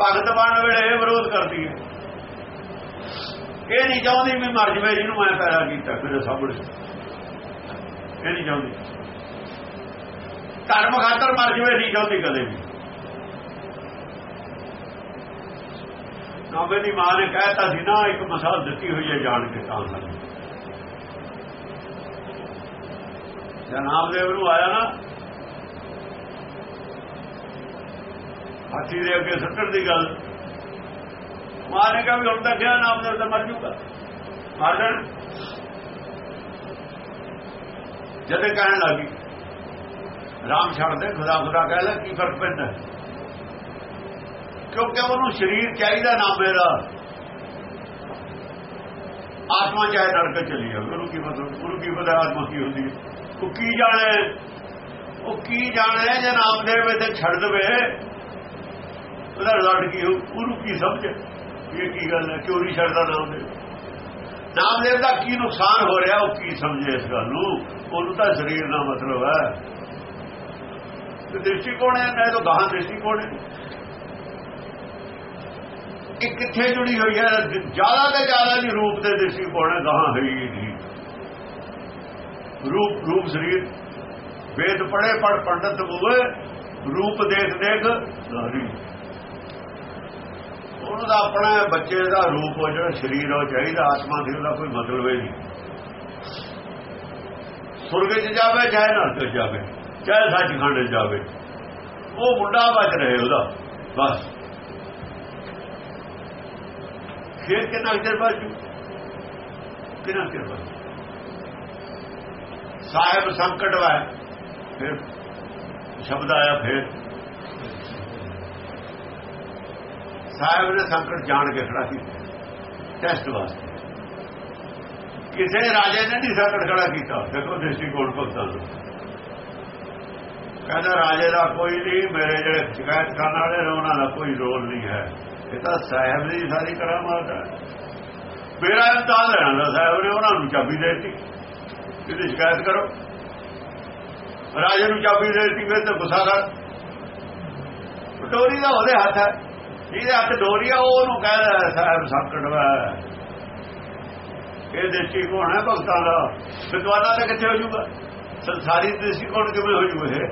ਭਗਤ ਬਣਨ ਵੇਲੇ ਇਹ ਵਿਰੋਧ ਕਰਦੀ ਹੈ। ਇਹ ਨਹੀਂ ਚਾਹੁੰਦੀ ਵੀ ਮਰ ਜਵੇ, ਜਿਹਨੂੰ ਮੈਂ ਪੈਦਾ ਕੀਤਾ ਮੇਰੇ ਸਾਹਮਣੇ ਇਹ ਨਹੀਂ ਚਾਹੁੰਦੀ। ਧਰਮ ਖਾਤਰ ਮਰ ਜਵੇ, ਨਹੀਂ ਚਾਹੁੰਦੀ ਕਦੇ ਵੀ। ਨਾਵੇਂ ਦੀ ਮਾਂ ਨੇ ਕਹਿਤਾ ਸੀ, ਨਾ ਇੱਕ ਮਸਾਲ ਦਿੱਤੀ ਹੋਈ ਹੈ ਜਾਣ ਕੇ ਤਾਂ ਜਾਂ ਨਾਮਦੇਵ ਨੂੰ ਆਇਆ ਨਾ। ਹਾਥੀ ਦੇ ਅੱਗੇ ਸੱਟਣ ਦੀ ਗੱਲ। ਮਾਂ ਨੇ ਕਿਹਾ ਵੀ ਹੁਣ ਤਾਂ ਗਿਆ ਨਾਮ ਤਾਂ ਮਰ ਜੂਗਾ। ਮਰ ਜਾਣ। ਜਦੇ ਕਹਿਣ ਲੱਗੀ, ਰਾਮ ਛੱਡ ਦੇ, ਖੁਦਾ ਖੁਦਾ ਕਹਿ ਲੈ, ਕੀ ਫ਼ਰਕ ਪੈਂਦਾ? ਕਿਉਂਕਿ ਉਹਨੂੰ ਸਰੀਰ ਚਾਹੀਦਾ ਨਾ ਮੇਰਾ ਆਤਮਾ ਚਾਹੇ ਨਰਕ ਚਲੀ ਜਾਵੇ, ਉਹਨੂੰ ਕੀ ਮਤਲਬ ਉਹਨੂੰ ਕੀ ਪਤਾ ਆਤਮਾ ਕੀ ਹੁੰਦੀ ਹੈ। ਉਹ ਕੀ ਜਾਣੇ? ਉਹ ਕੀ ਜਾਣੇ ਜੇ ਨਾਮਦੇਵ ਦੇ ਛੱਡ ਦਵੇ? ਉਹਦਾ ਰਿਜ਼ਲਟ ਕੀ ਹੋ ਉਹਨੂੰ ਕੀ ਸਮਝ? ਇਹ ਕੀ ਗੱਲ ਹੈ? ਕਿਉਂ ਨਹੀਂ ਛੱਡਦਾ ਨਾਮਦੇਵ ਨਾਮਦੇਵ ਦਾ ਕੀ ਨੁਕਸਾਨ ਹੋ ਰਿਹਾ? ਉਹ ਕੀ ਸਮਝੇ ਇਸ ਗੱਲ ਨੂੰ? ਉਹਨੂੰ ਤਾਂ ਸਰੀਰ ਦਾ ਮਤਲਬ ਹੈ। ਤੇ ਦ੍ਰਿਸ਼ਟੀਕੋਣ ਹੈ? ਮੈਂ ਤਾਂ ਗਾਹਾਂ ਦ੍ਰਿਸ਼ਟੀਕੋਣ ਹੈ? ਇਹ ਕਿੱਥੇ ਜੁੜੀ ਹੋਈ ਹੈ? ਜ਼ਿਆਦਾ ਤੇ ਜ਼ਿਆਦਾ ਦੀ ਰੂਪ ਦੇ ਦ੍ਰਿਸ਼ਟੀਕੋਣ ਹੈ? ਗਾਹਾਂ ਹੈ ਹੀ ਨਹੀਂ। ਰੂਪ ਰੂਪ ਸਰੀਰ ਵੇਦ ਪੜੇ ਪੜ ਪੰਡਤ ਹੋਵੇ, ਰੂਪ ਦੇਖ ਦੇਖ, ਨਾਰੀ। ਉਹਨਾਂ ਦਾ ਆਪਣਾ ਬੱਚੇ ਦਾ ਰੂਪ ਹੋ ਜਿਹੜਾ ਸਰੀਰ ਹੋ ਚਾਹੀਦਾ, ਆਤਮਾ ਦੀ ਉਹਦਾ ਕੋਈ ਮਤਲਬ ਹੀ ਨਹੀਂ। ਸੁਰਗ 'ਚ ਜਾਵੇ, ਚਾਹੇ ਨਰਕ 'ਚ ਜਾਵੇ, ਚਾਹੇ ਸੱਚਖੰਡ 'ਚ ਜਾਵੇ। ਉਹ ਮੁੰਡਾ ਬਚ ਰਹੇ ਉਹਦਾ, ਬਸ। ਫਿਰ ਕਿੰਨਾ ਚਿਰ ਬਾਜੂ ਕਿੰਨਾ ਚਿਰ ਬਾਜੂ ਸਾਹਿਬ ਸੰਕਟ ਵਾ। ਫਿਰ ਸ਼ਬਦ ਆਇਆ ਫਿਰ। ਸਾਹਿਬ ਨੇ ਸੰਕਟ ਜਾਣ ਕੇ ਖੜਾ ਕੀਤਾ। ਟੈਸਟ ਵਾਸਤੇ। ਕਿਸੇ ਰਾਜੇ ਨੇ ਨਹੀਂ ਸੰਕਟ ਖੜਾ ਕੀਤਾ। ਦੇਖੋ ਦ੍ਰਿਸ਼ਟੀਕੋਣ ਭਗਤਾਂ ਨੂੰ। ਕਹਿੰਦਾ, ਰਾਜੇ ਦਾ ਕੋਈ ਨਹੀਂ, ਮੇਰੇ ਜਿਹੜੇ ਸ਼ਿਕਾਇਤ ਕਰਨ ਵਾਲੇ ਨੇ, ਉਹਨਾਂ ਦਾ ਕੋਈ ਰੋਲ ਨਹੀਂ ਹੈ। ਇਹ ਤਾਂ ਸਾਹਿਬ ਦੀ ਸਾਰੀ ਕਰਾਮਾਤ ਹੈ। ਮੇਰਾ ਇਮਤਿਹਾਨ ਲੈਣਾ ਸਾਹਿਬ ਨੇ ਉਹਨਾਂ ਨੂੰ ਚਾਬੀ ਦੇ ਦਿੱਤੀ। ਇਹਦੀ ਸ਼ਿਕਾਇਤ ਕਰੋ। ਰਾਜੇ ਨੂੰ ਚਾਬੀ ਦੇ ਦਿੱਤੀ, ਫਿਰ ਤਾਂ ਗੁੱਸਾ ਕਰ। ਡੋਰੀ ਦਾ ਉਹਦੇ ਹੱਥ ਹੈ। ਜਿਹਦੇ ਹੱਥ ਡੋਰੀ ਆ ਉਹਨੂੰ ਕਹਿ ਕਹਿੰਦਾ ਸਾਹਿਬ, ਸੰਕਟ ਵਾ ਇਹ ਦ੍ਰਿਸ਼ਟੀਕੋਣ ਹੈ ਭਗਤਾਂ ਦਾ? ਵਿਦਵਾਨਾਂ ਦਾ ਕਿੱਥੇ ਹੋ ਜੂਗਾ ਸੰਸਾਰੀ ਦ੍ਰਿਸ਼ਟੀਕੋਣ ਕਿਵੇਂ ਹੋ ਜੂਗਾ ਇਹ?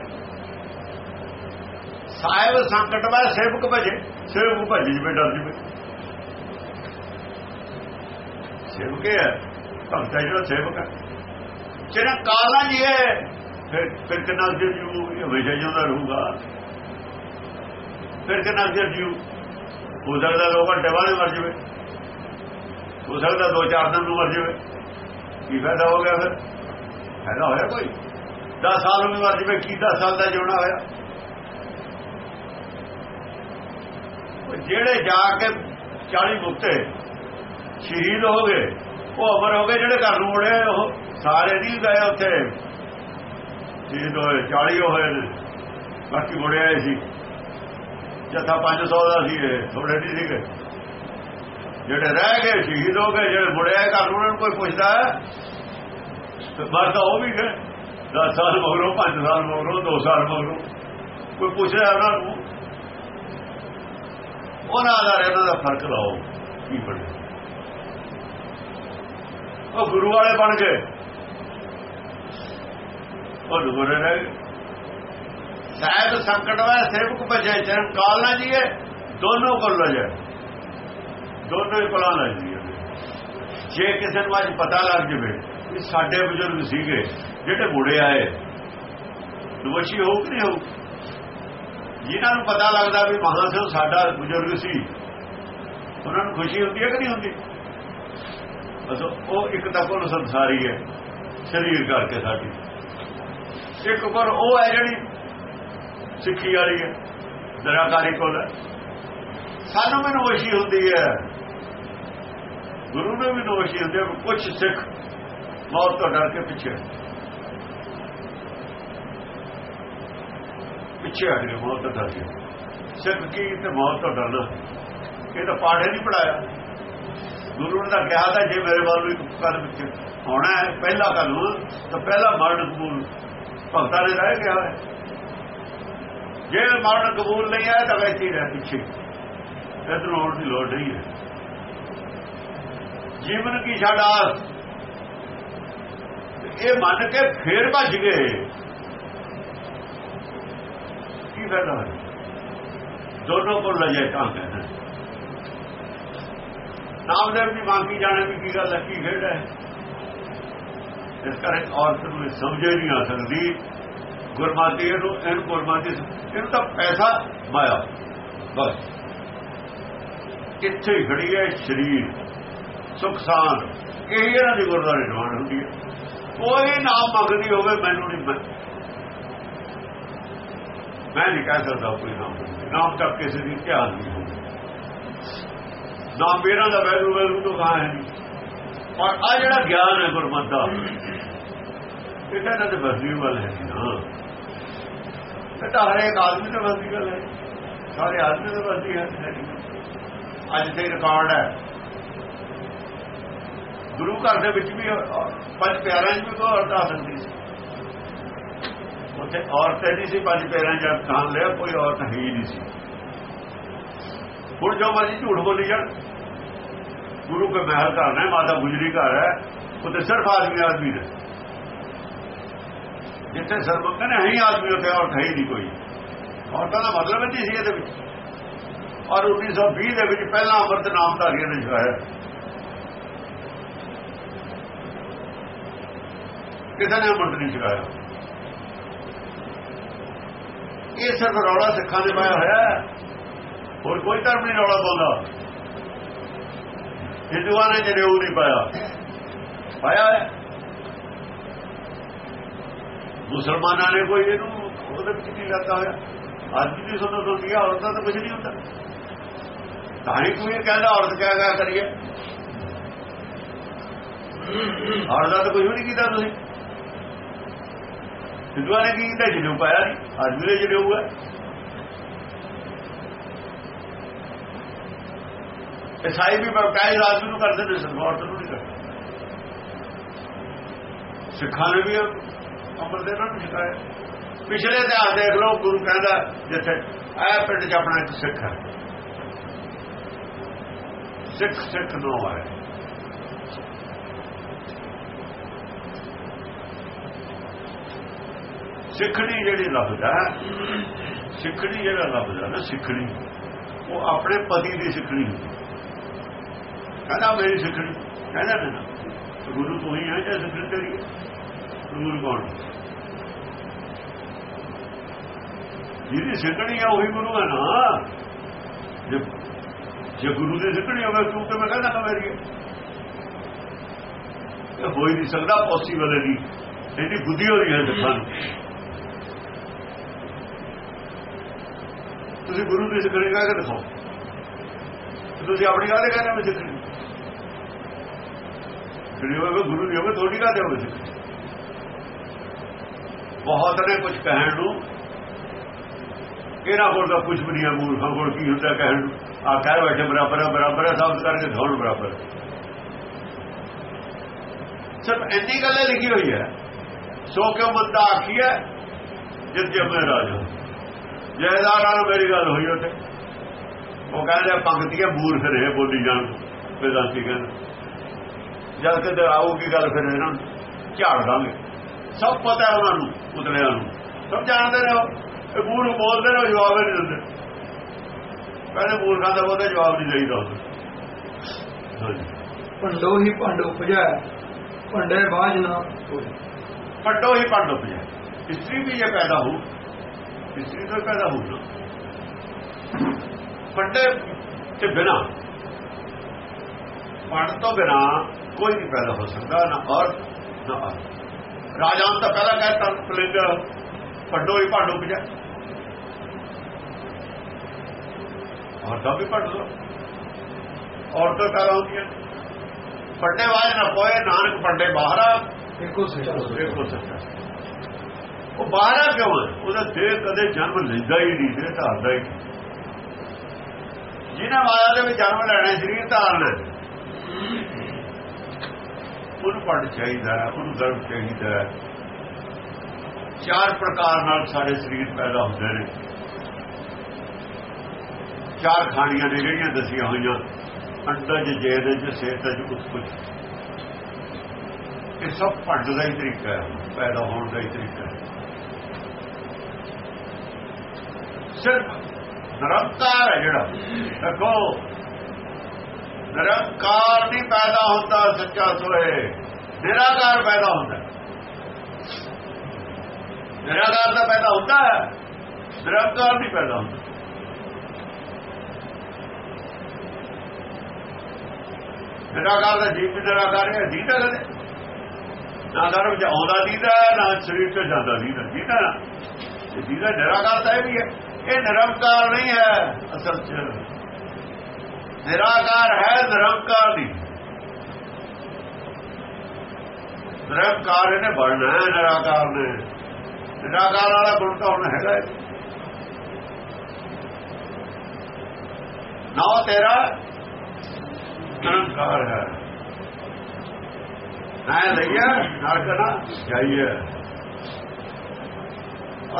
ਸਾਹਿਬ ਸੰਕਟ ਵਾ ਸੇਵਕ ਭਜੇ। ਸੇਵਕ ਭਜੀ ਜਿਵੇਂ, ਡਰ ਜਿਵੇਂ। ਸੇਵਕ ਹੈ, ਭਗਤਾ ਜਿਹੜਾ ਸੇਵਕ ਹੈ। ਜਿਹੜਾ ਕਾਲਾ ਜੀ ਹੈ ਫਿਰ ਫਿਰ ਕਿੰਨਾ ਚਿਰ ਜੂ ਹਮੇਸ਼ਾ ਜਿਉਂਦਾ ਰਹੂਗਾ। ਫਿਰ ਕਿੰਨਾ ਚਿਰ ਜੂ ਹੋ ਸਕਦਾ ਦੋ ਘੰਟੇ ਬਾਅਦ ਮਰ ਜਾਵੇ। ਹੋ ਸਕਦਾ ਦੋ ਚਾਰ ਦਿਨ ਨੂੰ ਮਰ ਜਾਵੇ। ਕੀ ਫਾਇਦਾ ਹੋ ਗਿਆ ਫਿਰ? ਫਾਇਦਾ ਹੋਇਆ ਕੋਈ? 10 ਸਾਲ ਨੂੰ ਮਰ ਜਾਵੇ, ਕੀ 10 ਸਾਲ ਦਾ ਜਿਉਣਾ ਹੋਇਆ? ਜਿਹੜੇ ਜਾ ਕੇ 40 ਮੁਕਤੇ ਸ਼ਹੀਦ ਹੋ ਗਏ, ਉਹ ਅਮਰ ਹੋ ਗਏ ਜਿਹੜੇ ਘਰ ਨੂੰ ਮੁੜੇ ਉਹ। ਸਾਰੇ ਨਹੀਂ ਗਏ ਉੱਥੇ। ਸ਼ਹੀਦ ਹੋਏ 40 ਹੋਏ ਨੇ। ਬਾਕੀ ਮੁੜੇ ਆਏ ਸੀ। ਜਥਾ 500 ਦਾ ਸੀ ਇਹ ਥੋੜੇ ਨਹੀਂ ਸੀਗੇ। ਜਿਹੜੇ ਰਹਿ ਗਏ, ਸ਼ਹੀਦ ਹੋ ਗਏ, ਜਿਹੜੇ ਮੁੜੇ ਆਏ ਘਰ ਨੂੰ ਉਹਨਾਂ ਨੂੰ ਕੋਈ ਪੁੱਛਦਾ ਹੈ? ਮਰ ਤਾਂ ਉਹ ਵੀ ਗਏ 10 ਸਾਲ ਮਗਰੋਂ 5 ਸਾਲ ਮਗਰੋਂ 2 ਸਾਲ ਮਗਰੋਂ। ਕੋਈ ਪੁੱਛਿਆ ਉਹਨਾਂ ਨੂੰ? ਉਹਨਾਂ ਦਾ ਇਹਨਾਂ ਦਾ ਫ਼ਰਕ ਲਾਓ, ਕੀ ਬਣੇ ਉਹ ਗੁਰੂ ਵਾਲੇ ਬਣ ਗਏ। ਉਹ ਦੁਗਰੇ ਰਹਿ ਗਏ। ਸਾਹਿਬ ਸੰਕਟ ਵਾ ਸੇਵਕ ਭਜੇ ਚਰਨ ਕਾਲ ਨਾ ਜੀਏ, ਦੋਨੋਂ ਕੋਲ ਲੈ ਜਾਏ। ਦੋਨੋਂ ਹੀ ਕੋਲਾਂ ਲੈ ਜੀਏ ਜੇ ਕਿਸੇ ਨੂੰ ਅੱਜ ਪਤਾ ਲੱਗ ਜਵੇ ਕਿ ਸਾਡੇ ਬਜ਼ੁਰਗ ਸੀਗੇ, ਜਿਹੜੇ ਮੁੜੇ ਆਏ, ਦੋਸ਼ੀ ਹੋਊ ਕਿ ਨਹੀਂ ਹੋਊ? ਜਿਨ੍ਹਾਂ ਨੂੰ ਪਤਾ ਲੱਗਦਾ ਵੀ ਮਹਾਂਸੋ ਸਾਡਾ ਬਜ਼ੁਰਗ ਸੀ, ਉਹਨਾਂ ਨੂੰ ਖੁਸ਼ੀ ਹੁੰਦੀ ਹੈ ਕਿ ਨਹੀਂ ਹੁੰਦੀ? ਬਸ ਉਹ ਇੱਕ ਤਾਂ ਕੋਲ ਸੰਸਾਰੀ ਹੈ, ਸਰੀਰ ਕਰਕੇ ਸਾਡੀ। ਇੱਕ ਪਰ ਉਹ ਹੈ ਜਿਹੜੀ ਸਿੱਖੀ ਵਾਲੀ ਹੈ। ਦਰਾਕਾਰੀ ਕੋਲ ਸਾਨੂੰ ਵੀ ਨੋਸ਼ੀ ਹੁੰਦੀ ਹੈ। ਗੁਰੂ ਨੂੰ ਵੀ ਨੋਸ਼ੀ ਹੁੰਦੀ ਹੈ ਕੁਝ ਸਿੱਖ ਮੌਤ ਤੋਂ ਡਰ ਕੇ ਪਿੱਛੇ ਪਿੱਛੇ ਆ ਗਏ, ਮੌਤ ਤੋਂ ਡਰ ਕੇ ਸਿੱਖ ਕੀ ਤੇ ਮੌਤ ਤੋਂ ਡਰਨਾ? ਇਹ ਤਾਂ ਪਾਠੇ ਨਹੀਂ ਪੜਾਇਆ ਗੁਰੂ ਨੇ ਤਾਂ ਕਿਹਾ ਤਾਂ ਜੇ ਮੇਰੇ ਵੱਲ ਇੱਕ ਕਦਮ ਵਿੱਚ ਹੋਣਾ ਹੈ, ਪਹਿਲਾ ਕਦਮ ਤਾਂ ਪਹਿਲਾ ਮਰਨ ਕਬੂਲ। ਭਗਤਾਂ ਨੇ ਰਹਿ ਗਿਆ ਹੈ ਜੇ ਮਰਨ ਕਬੂਲ ਨਹੀਂ ਆਇਆ ਤਾਂ ਵੈਸੇ ਹੀ ਰਹਿ ਪਿੱਛੇ। ਇਧਰ ਹੋਣ ਦੀ ਲੋੜ ਨਹੀਂ ਹੈ। ਜੀਵਨ ਕੀ ਛੱਡ ਆਸ ਇਹ ਮੰਨ ਕੇ ਫੇਰ ਭੱਜ ਗਏ। ਕੀ ਫਾਇਦਾ ਹੈ ਦੋਨੋਂ ਕੋਲ ਲਜੇ ਜਾਏ ਤਾਂ ਕਹਿੰਦੇ ਨਾਮਦੇਵ ਦੀ ਮੰਗੀ ਜਾਣੇ ਦੀ ਕੀ ਗੱਲ ਹੈ, ਕੀ ਖੇਡ ਹੈ? ਇਸ ਕਰਕੇ ਔਰਤ ਨੂੰ ਸਮਝੇ ਨਹੀਂ ਆ ਸਕਦੀ। ਗੁਰਮਤਿ ਇਹਨੂੰ ਇਹਨੂੰ ਗੁਰਮਤਿ ਇਹਨੂੰ ਤਾਂ ਪੈਸਾ ਮਾਇਆ। ਬਸ। ਇੱਥੇ ਖੜੀ ਹੈ ਸਰੀਰ। ਸੁਖ ਸਾਨ ਇਹ ਇਹਨਾਂ ਦੀ ਗੁਰਦਾਰੇ ਡਵਾਣ ਹੁੰਦੀ ਹੈ। ਕੋਈ ਨਾ ਮੰਗਦੀ ਹੋਵੇ, ਮੈਨੂੰ ਨਹੀਂ ਮੈਂ ਨਹੀਂ ਕਹਿ ਸਕਦਾ ਕੋਈ ਨਾਮ ਨਾਮ ਤੱਕ ਕਿਸੇ ਦੀ ਧਿਆਨ ਨਹੀਂ ਹੋਵੇ ਨਾ ਮੇਰਾ ਦਾ ਵੈਲੂ ਵੈਲੂ ਤੋਂ ਕਹਾਂ ਹੈ ਨਹੀਂ। ਔਰ ਆ ਜਿਹੜਾ ਗਿਆਨ ਹੈ ਗੁਰਮਤਿ ਦਾ ਇਹ ਤਾਂ ਤੇ ਬਸਦੀ ਵੱਲ ਹੈ ਨਾ ਇਹ ਤਾਂ ਹਰੇਕ ਆਦਮੀ ਤੇ ਬਸਦੀ ਗੱਲ ਹੈ। ਸਾਰੇ ਆਦਮੀ ਤੇ ਬਸਦੀ ਹੈ ਅੱਜ ਤੇ ਰਿਕਾਰਡ ਹੈ। ਗੁਰੂ ਘਰ ਦੇ ਵਿੱਚ ਵੀ, ਪੰਜ ਪਿਆਰਿਆਂ ਚ ਵੀ ਕੋਈ ਔਰਤ ਆ ਸਕਦੀ ਸੀ। ਉੱਥੇ ਔਰਤ ਨਹੀਂ ਸੀ, ਪੰਜ ਪਿਆਰਿਆਂ ਚ ਸਥਾਨ ਲਿਆ, ਕੋਈ ਔਰਤ ਹੈ ਹੀ ਨਹੀਂ ਸੀ। ਹੁਣ ਜੋ ਮਰਜ਼ੀ ਝੂਠ ਬੋਲੀ ਜਾਣ। ਗੁਰੂ ਕੇ ਮਹਿਲ ਘਰ ਨੇ, ਮਾਤਾ ਗੁਜਰੀ ਘਰ ਹੈ। ਉੱਥੇ ਸਿਰਫ ਆਦਮੀ ਆਦਮੀ ਨੇ। ਜਿੱਥੇ ਸਰਬੰਗਨ ਹੈ ਆਦਮੀ ਉੱਥੇ, ਔਰਤ ਹੈ ਹੀ ਨਹੀਂ ਕੋਈ। ਔਰਤਾਂ ਦਾ ਮਤਲਬ ਨਹੀਂ ਸੀ ਇਹਦੇ ਵਿੱਚ। ਔਰ 1920 ਦੇ ਵਿੱਚ ਪਹਿਲਾ ਅੰਮ੍ਰਿਤ ਨਾਮਧਾਰੀਆਂ ਨੇ ਛਾਇਆ ਕਿਸੇ ਨੇ ਅੰਮ੍ਰਿਤ ਨਹੀਂ ਛਕਾਇਆ ਇਹ ਸਿਰਫ ਰੌਲਾ ਸਿੱਖਾਂ ਦੇ ਪਾਇਆ ਹੋਇਆ ਹੋਰ ਕੋਈ ਧਰਮ ਨਹੀਂ ਰੌਲਾ ਪਾਉਂਦਾ। ਹਿੰਦੂਆਂ ਨੇ ਜਿਹੜੇ ਨਹੀਂ ਪਾਇਆ। ਪਾਇਆ ਹੈ? ਮੁਸਲਮਾਨਾਂ ਨੇ ਕੋਈ ਇਹਨੂੰ ਉਹਦੇ ਵਿੱਚ ਨਹੀਂ ਲੱਗਾ ਹੋਇਆ? ਅੱਜ ਦੀ ਸੁਣੋ ਹੁੰਦੀ ਹੈ ਔਰਤਾਂ ਤਾਂ ਕੁਝ ਨਹੀਂ ਹੁੰਦਾ। ਤਾਂ ਹੀ ਕੋਈ ਕਹਿੰਦਾ ਔਰਤ ਕਹਿ ਗਿਆ ਕਰੀਏ? ਔਰਤਾਂ ਤਾਂ ਕੁਝ ਨਹੀਂ ਕੀਤਾ ਤੁਸੀਂ। ਹਿੰਦੂਆਂ ਨੇ ਕੀ ਕੀਤਾ? ਜਿਹਨੂੰ ਪਾਇਆ ਨਹੀਂ। ਆਦਮੀ ਨੇ ਜਿਹੜੇ ਹੈ ਇਸਾਈ ਵੀ ਬਕਾਇਦ ਆਦਮੀ ਨੂੰ ਕਰਦੇ ਨੇ ਔਰਤ ਨੂੰ ਨਹੀਂ ਕਰਦੇ। ਸਿੱਖਾਂ ਨੇ ਵੀ ਅੰਮ੍ਰਿਤ ਦੇ ਨਾਲ ਸਿਖਾਇਆ ਪਿਛਲੇ ਇਤਿਹਾਸ ਦੇਖ ਲਓ, ਗੁਰੂ ਕਹਿੰਦਾ ਜਿੱਥੇ ਇਹ ਪਿੰਡ 'ਚ ਆਪਣਾ ਇੱਕ ਸਿੱਖ ਹੈ। ਸਿੱਖ ਸਿੱਖ ਨੋ ਹੈ ਸਿੱਖਣੀ ਜਿਹੜੀ ਲੱਭਦਾ ਸਿੱਖਣੀ ਜਿਹੜਾ ਲੱਭਦਾ ਨਾ, ਸਿੱਖਣੀ, ਉਹ ਆਪਣੇ ਪਤੀ ਦੀ ਸਿੱਖਣੀ ਕਹਿੰਦਾ ਮੇਰੀ ਸਿੱਖਣੀ ਕਹਿੰਦਾ ਨਾ ਗੁਰੂ ਤੂੰ ਹੀ ਹੈ ਜੇ ਸਿੱਖਣ ਤੇਰੀ ਗੁਰੂ ਕੌਣ? ਜਿਹਦੀ ਸਿੱਖਣੀ ਆ, ਉਹੀ ਗੁਰੂ ਹੈ ਨਾ। ਜੇ ਜੇ ਗੁਰੂ ਦੀ ਸਿੱਖਣੀ ਹੋਵੇ, ਤੂੰ ਤੇ ਮੈਂ ਕਹਿੰਦਾ ਮੇਰੀ ਇਹ ਹੋਈ ਨਹੀਂ ਸਕਦਾ ਪੋਸੀਬਲ ਹੈ ਨਹੀਂ। ਇਹਦੀ ਬੁੱਧੀ ਹੋ ਰਹੀ ਹੈ ਸਿੱਖਾਂ ਤੁਸੀਂ ਗੁਰੂ ਦੀ ਸਿੱਖਣੀ ਕਾ ਕੇ ਦਿਖਾਓ। ਤੁਸੀਂ ਆਪਣੀ ਗੱਲ ਕਹਿੰਦੇ ਮੈਂ ਸਿੱਖਣੀ ਜਿਹੜੀ ਹੋਵੇ ਗੁਰੂ ਦੀ ਹੋਵੇ ਥੋੜੀ ਕਾ ਦੇਵੋ ਸਿੱਖਣੀ ਬਹੁਤ ਨੇ ਕੁਝ ਕਹਿਣ ਨੂੰ। ਇਹਨਾਂ ਕੋਲ ਤਾਂ ਕੁਝ ਵੀ ਨਹੀਂ ਹੈ ਮੂਰਖਾਂ ਕੋਲ ਕੀ ਹੁੰਦਾ ਕਹਿਣ ਨੂੰ? ਆ ਕਹਿ ਬੈਠੇ, ਬਰਾਬਰ ਹੈ ਬਰਾਬਰ ਹੈ ਸਭ ਕਰਕੇ ਧੌਣ ਬਰਾਬਰ। ਸਿਰਫ ਇੰਨੀ ਗੱਲ ਲਿਖੀ ਹੋਈ ਹੈ। ਸੋ ਕਿਉ ਬੰਦਾ ਆਖੀਏ ਜਿਸ ਜਮੇ ਰਾਜਾ ਜੈਦਾਰ ਨਾਲ ਮੇਰੀ ਗੱਲ ਹੋਈ ਉੱਥੇ। ਉਹ ਕਹਿੰਦੇ ਪੰਕਤੀਆਂ ਮੂਰਖ ਨੇ ਬੋਲੀ ਜਾਣ ਬੇਦਾਂਤੀ ਕਹਿੰਦੇ ਜਦ ਕਿ ਆਊਗੀ ਗੱਲ ਫਿਰ ਇਹਨਾਂ ਨੂੰ ਝਾੜ ਦਾਂਗੇ। ਸਭ ਪਤਾ ਉਹਨਾਂ ਨੂੰ ਉਤਲਿਆਂ ਨੂੰ। ਸਭ ਜਾਣਦੇ ਨੇ ਇਹ ਮੂਰਖ ਬੋਲਦੇ ਨੇ ਜਵਾਬ ਨਹੀਂ ਦਿੰਦੇ। ਕਹਿੰਦੇ ਮੂਰਖਾਂ ਦਾ ਬਹੁਤਾ ਜਵਾਬ ਨਹੀਂ ਦੇਈਦਾ ਭੰਡੋ ਹੀ ਭੰਡ ਉਪਜੈ ਭੰਡੇ ਬਾਜ ਨਾ ਪੱਡੋ ਹੀ ਪੱਡ ਉਪਜੇ ਇਸਤਰੀ ਵੀ ਇਹ ਪੈਦਾ ਹੋ ਇਸਤਰੀ ਤੋਂ ਪੈਦਾ ਹੋ ਨਾ। ਪੱਡੇ ਤੇ ਬਿਨਾ ਪੜ ਤੋਂ ਬਿਨਾ ਕੋਈ ਨਹੀਂ ਪੈਦਾ ਹੋ ਸਕਦਾ ਨਾ ਔਰ ਨਾ ਔਰ ਰਾਜਾਂ ਤਾਂ ਪਹਿਲਾਂ ਕਹਿੰਦਾ ਪਲਿੰਗ ਪੱਡੋ ਹੀ ਪੱਡ ਉਪਜੇ ਔਰ ਦਾ ਵੀ ਪੱਡ ਲੋ ਔਰਤਾਂ ਪੈਦਾ ਹੁੰਦੀਆਂ। ਪੱਡੇ ਵਾਜ ਨਾ ਕੋਏ ਨਾਨਕ ਪੱਡੇ ਬਾਹਰਾ ਇੱਕੋ ਸੱਚਾ ਦੇਖੋ ਸੱਚਾ ਉਹ ਬਾਹਰਾ ਕਿਉਂ ਹੈ ਉਹਦਾ ਦੇਹ ਕਦੇ ਜਨਮ ਲੈਂਦਾ ਹੀ ਨਹੀਂ ਦੇਹ ਧਾਰਦਾ ਹੀ। ਜਿਹਨੇ ਮਾਇਆ ਦੇ ਵਿੱਚ ਜਨਮ ਲੈਣਾ ਸਰੀਰ ਧਾਰਨਾ ਉਹਨੂੰ ਪੜ ਚਾਹੀਦਾ, ਉਹਨੂੰ ਗਰਭ ਚਾਹੀਦਾ ਚਾਰ ਪ੍ਰਕਾਰ ਨਾਲ ਸਾਡੇ ਸਰੀਰ ਪੈਦਾ ਹੁੰਦੇ ਨੇ। ਚਾਰ ਖਾਣੀਆਂ ਨੇ ਜਿਹੜੀਆਂ ਦਸੀਆਂ ਹੋਈਆਂ। ਅੰਡਜ ਜੇਦ ਸੇਤ ਚ ਕੁਛ ਕੁਛ। ਇਹ ਸਭ ਪੜਨ ਦਾ ਹੀ ਤਰੀਕਾ ਹੈ, ਪੈਦਾ ਹੋਣ ਦਾ ਹੀ ਤਰੀਕਾ ਹੈ। ਸਿਰਫ ਨਿਰੰਕਾਰ ਹੈ ਜਿਹੜਾ। ਦੇਖੋ ਨਿਰੰਕਾਰ ਨਹੀਂ ਪੈਦਾ ਹੁੰਦਾ, ਸੱਚਾ ਸੋਏ ਨਿਰਾਕਾਰ ਪੈਦਾ ਹੁੰਦਾ। ਨਿਰਾਕਾਰ ਦਾ ਪੈਦਾ ਹੁੰਦਾ ਹੈ। ਨਿਰੰਕਾਰ ਨਹੀਂ ਪੈਦਾ ਹੁੰਦਾ। ਨਿਰਾਕਾਰ ਦਾ ਜੀਵ ਵੀ ਨਿਰਾਕਾਰ ਹੈ ਜੀਦਾ ਕਦੇ। ਨਾ ਧਰਮ ਚ ਆਉਂਦਾ ਦੀਦਾ ਨਾ ਸਰੀਰ ਚ ਜਾਂਦਾ ਦੀਦਾ ਦੀਦਾ ਇਹ ਦੀਦਾ ਨਿਰਾਕਾਰ ਤਾਂ ਇਹ ਵੀ ਹੈ। ਇਹ ਨਿਰੰਕਾਰ ਨਹੀਂ ਹੈ, ਅਸਲ ਚ। ਨਿਰਾਕਾਰ ਹੈ ਨਿਰੰਕਾਰ ਨਹੀਂ ਨਿਰੰਕਾਰ ਇਹਨੇ ਬਣਨਾ ਹੈ, ਨਿਰਾਕਾਰ ਨੇ। ਨਿਰਾਕਾਰ ਵਾਲਾ ਗੁਣ ਤਾਂ ਹੁਣ ਹੈਗਾ ਨਾ ਤੇਰਾ ਨਿਰੰਕਾਰ ਹੈ। ਨਾ ਲਈਆ ਨਰਕਣਾ ਜਾਈਏ।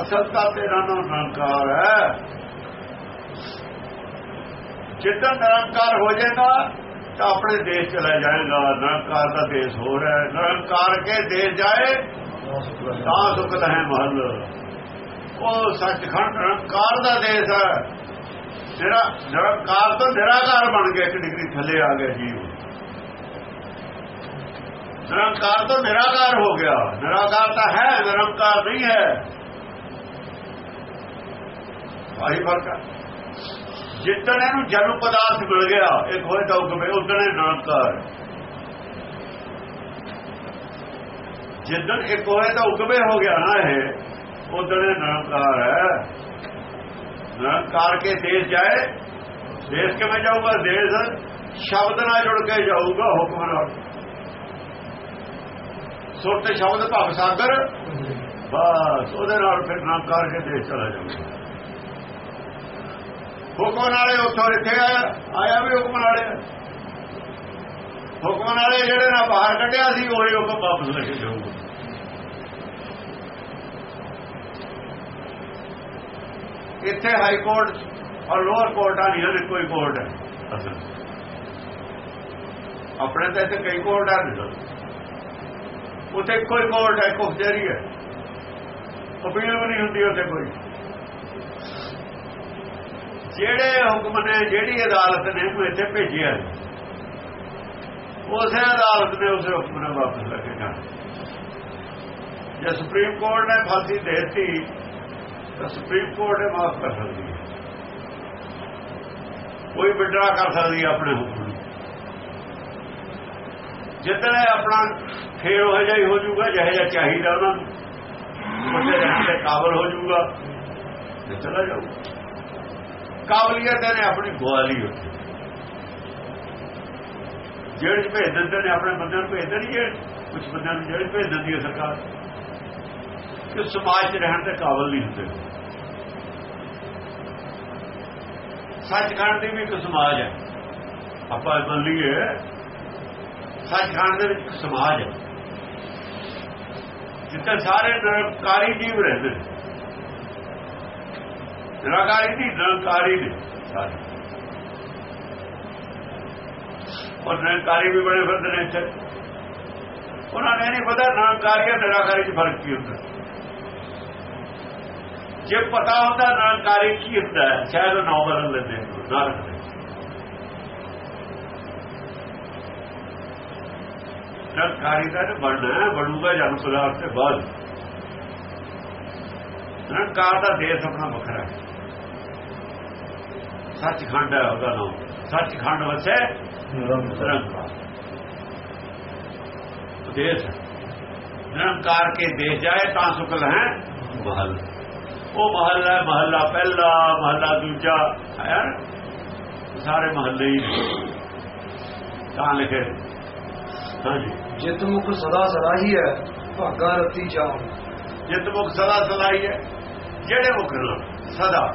ਅਸਲ ਤਾਂ ਤੇਰਾ ਨਾਮ ਨਿਰੰਕਾਰ ਹੈ। ਜਿੱਦਾਂ ਨਿਰੰਕਾਰ ਹੋ ਜਾਏਗਾ, ਤਾਂ ਆਪਣੇ ਦੇਸ਼ ਚਲਾ ਜਾਏਗਾ ਨਿਰੰਕਾਰ ਦਾ ਦੇਸ਼ ਹੋ ਰਿਹਾ ਹੈ। ਨਿਰੰਕਾਰ ਕੇ ਦੇਸ਼ ਜਾਏ, ਤਾਂ ਸੁਖਤ ਹੈ ਮਹਲ। ਉਹ ਸੱਚਖੰਡ ਨਿਰੰਕਾਰ ਦਾ ਦੇਸ਼ ਹੈ। ਜਿਹੜਾ ਨਿਰੰਕਾਰ ਤੋਂ ਨਿਰਾਕਾਰ ਬਣ ਗਿਆ, ਇੱਕ ਡਿਗਰੀ ਥੱਲੇ ਆ ਗਿਆ ਜੀਵ ਨਿਰੰਕਾਰ ਤੋਂ ਨਿਰਾਕਾਰ ਹੋ ਗਿਆ। ਨਿਰਾਕਾਰ ਤਾਂ ਹੈ ਨਿਰੰਕਾਰ ਨਹੀਂ ਹੈ। ਆਹੀ ਫ਼ਰਕ ਹੈ। ਜਿੱਦਣ ਇਹਨੂੰ ਜਨਮ ਪਦਾਰਥ ਮਿਲ ਗਿਆ ਇੱਕ ਹੋਏ ਤਾਂ ਉਗਮੇ ਉਦਣ ਇਹ ਨਿਰੰਕਾਰ ਜਿੱਦਣ ਇੱਕ ਹੋਏ ਤਾਂ ਉਗਮੇ ਹੋ ਗਿਆ ਨਾ ਇਹ ਉਦਣ ਇਹ ਨਿਰੰਕਾਰ ਹੈ। ਨਿਰੰਕਾਰ ਕੇ ਦੇਸ਼ ਜਾਏ ਦੇਸ਼ ਕਿਵੇਂ ਜਾਊਗਾ? ਦੇਸ਼ ਸ਼ਬਦ ਨਾਲ ਜੁੜ ਕੇ ਜਾਊਗਾ ਹੁਕਮ ਨਾਲ। ਸੁਰਤ ਸ਼ਬਦ ਭਵ ਸਾਗਰ ਬਸ ਉਹਦੇ ਨਾਲ ਫਿਰ ਨਿਰੰਕਾਰ ਕੇ ਦੇਸ਼ ਚਲਾ ਜਾਊਗਾ। ਹੁਕਮ ਨਾਲੇ ਉੱਥੋਂ ਇੱਥੇ ਆਇਆ ਆਇਆ ਵੀ ਹੁਕਮ ਨਾਲੇ। ਹੁਕਮ ਨਾਲੇ ਜਿਹੜੇ ਨਾਲ ਬਾਹਰ ਕੱਢਿਆ ਸੀ ਉਹੀ ਹੁਕਮ ਵਾਪਸ ਲੈ ਕੇ ਜਾਊਗਾ। ਇੱਥੇ ਹਾਈ ਕੋਰਟ ਔਰ ਲੋਅਰ ਕੋਰਟ ਆ ਨਹੀਂ ਹਲੇ ਕੋਈ ਕੋਰਟ ਹੈ। ਅਸਲ ਆਪਣੇ ਤਾਂ ਇੱਥੇ ਕਈ ਕੋਰਟ ਆ ਨਹੀਂ ਉੱਥੇ ਕੋਈ ਕੋਰਟ ਹੈ ਕੋਈ ਜਰੀ ਹੈ। ਅਪੀਲ ਵੀ ਨਹੀਂ ਹੁੰਦੀ ਉੱਥੇ ਕੋਈ। ਜਿਹੜੇ ਹੁਕਮ ਨੇ, ਜਿਹੜੀ ਅਦਾਲਤ ਨੇ, ਉਹ ਇੱਥੇ ਭੇਜਿਆ ਉਸੇ ਅਦਾਲਤ ਨੇ ਉਸੇ ਹੁਕਮ ਨੂੰ ਵਾਪਸ ਲੈ ਕੇ ਜਾਣਾ। ਜੇ ਸੁਪਰੀਮ ਕੋਰਟ ਨੇ ਫਾਂਸੀ ਦੇਤੀ, ਤਾਂ ਸੁਪਰੀਮ ਕੋਰਟ ਨੇ ਮਾਫ ਕਰ ਸਕਦੀ ਹੈ। ਕੋਈ ਵਿਡਰਾ ਕਰ ਸਕਦੀ ਆਪਣੇ ਹੁਕਮ ਨੂੰ। ਜਿੱਦਣੇ ਆਪਣਾ ਫੇਰ ਉਹ ਜਿਹਾ ਹੀ ਹੋ ਜਾਊਗਾ, ਜਿਹੇ ਜਿਹਾ ਚਾਹੀਦਾ ਉਹਨਾਂ ਨੂੰ। ਵੱਡੇ ਰਹਿਣ ਦੇ ਕਾਬਲ ਹੋ ਜਾਊਗਾ, ਤੇ ਚਲਾ ਜਾਊਗਾ। ਕਾਬਲੀਅਤ ਨੇ ਆਪਣੀ ਗਵਾ ਉੱਥੇ। ਜੇਲ੍ਹ 'ਚ ਭੇਜ ਦਿੰਦੇ ਨੇ, ਆਪਣੇ ਬੰਦਿਆਂ ਨੂੰ ਭੇਜਦੇ ਨਹੀਂ ਜੇਲ੍ਹ। ਕੁਝ ਬੰਦਿਆਂ ਨੂੰ ਜੇਲ੍ਹ 'ਚ ਭੇਜ ਦਿੰਦੀ ਹੈ ਸਰਕਾਰ। ਕਿ ਸਮਾਜ 'ਚ ਰਹਿਣ ਦੇ ਕਾਬਲ ਨਹੀਂ ਹੁੰਦੇ। ਸੱਚਖੰਡ ਦੀ ਵੀ ਇੱਕ ਸਮਾਜ ਹੈ। ਆਪਾਂ ਮੰਨ ਸੱਚਖੰਡ ਦੇ ਵਿੱਚ ਸਮਾਜ ਹੈ। ਜਿੱਥੇ ਸਾਰੇ ਨਰਕਾਰੀ ਜੀਵ ਰਹਿੰਦੇ ਨੇ। ਨਿਰੰਕਾਰੀ ਦੀ ਨਿਰੰਕਾਰੀ ਨੇ ਸਾਰੇ ਨਿਰੰਕਾਰੀ ਵੀ ਬੜੇ ਫਿਰਦੇ ਨੇ ਇੱਥੇ। ਉਹਨਾਂ ਨੇ ਨਹੀਂ ਪਤਾ ਨਿਰੰਕਾਰੀ ਅਤੇ ਨਿਰਾਕਾਰੀ 'ਚ ਫ਼ਰਕ ਕੀ ਹੁੰਦਾ। ਜੇ ਪਤਾ ਹੁੰਦਾ ਨਿਰੰਕਾਰੀ ਕੀ ਹੁੰਦਾ, ਸ਼ਾਇਦ ਉਹ ਨੌ ਬਦਲ ਲੈਂਦੇ ਨਾ ਰੱਖਦੇ ਨਿਰੰਕਾਰੀ ਦਾ ਬਣਨਾ ਬਣੂਗਾ ਜਨ ਪਦਾਰਥ ਤੇ ਬਾਅਦ। ਨਿਰੰਕਾਰ ਦਾ ਦੇਸ਼ ਆਪਣਾ ਵੱਖਰਾ ਹੈ। ਸੱਚਖੰਡ ਹੈ ਉਹਦਾ ਨਾਮ। ਸੱਚਖੰਡ ਵਸੇ ਨਿਰੰਕਾਰ। ਦੇਸ਼ ਨਿਰੰਕਾਰ ਕੇ ਦੇਸ਼ ਜਾਏ ਤਾਂ ਸੁਕਲ ਹੈ ਮਹਲ। ਉਹ ਮਹਲ ਹੈ ਮਹੱਲਾ ਪਹਿਲਾ ਮਹੱਲਾ ਦੂਜਾ ਹੈ ਸਾਰੇ ਮਹੱਲੇ ਹੀ ਤਾਂ ਲਿਖੇ ਹਾਂਜੀ। ਜਿਤ ਮੁਖ ਸਦਾ ਸਦਾ ਹੀ ਹੈ ਭਾਗਾ ਰਤੀ ਚਾਹ ਜਿਤ ਮੁਖ ਸਦਾ ਸਲਾਈ ਹੈ ਜਿਹੜੇ ਮੁਖ ਨਾਲ ਸਦਾ।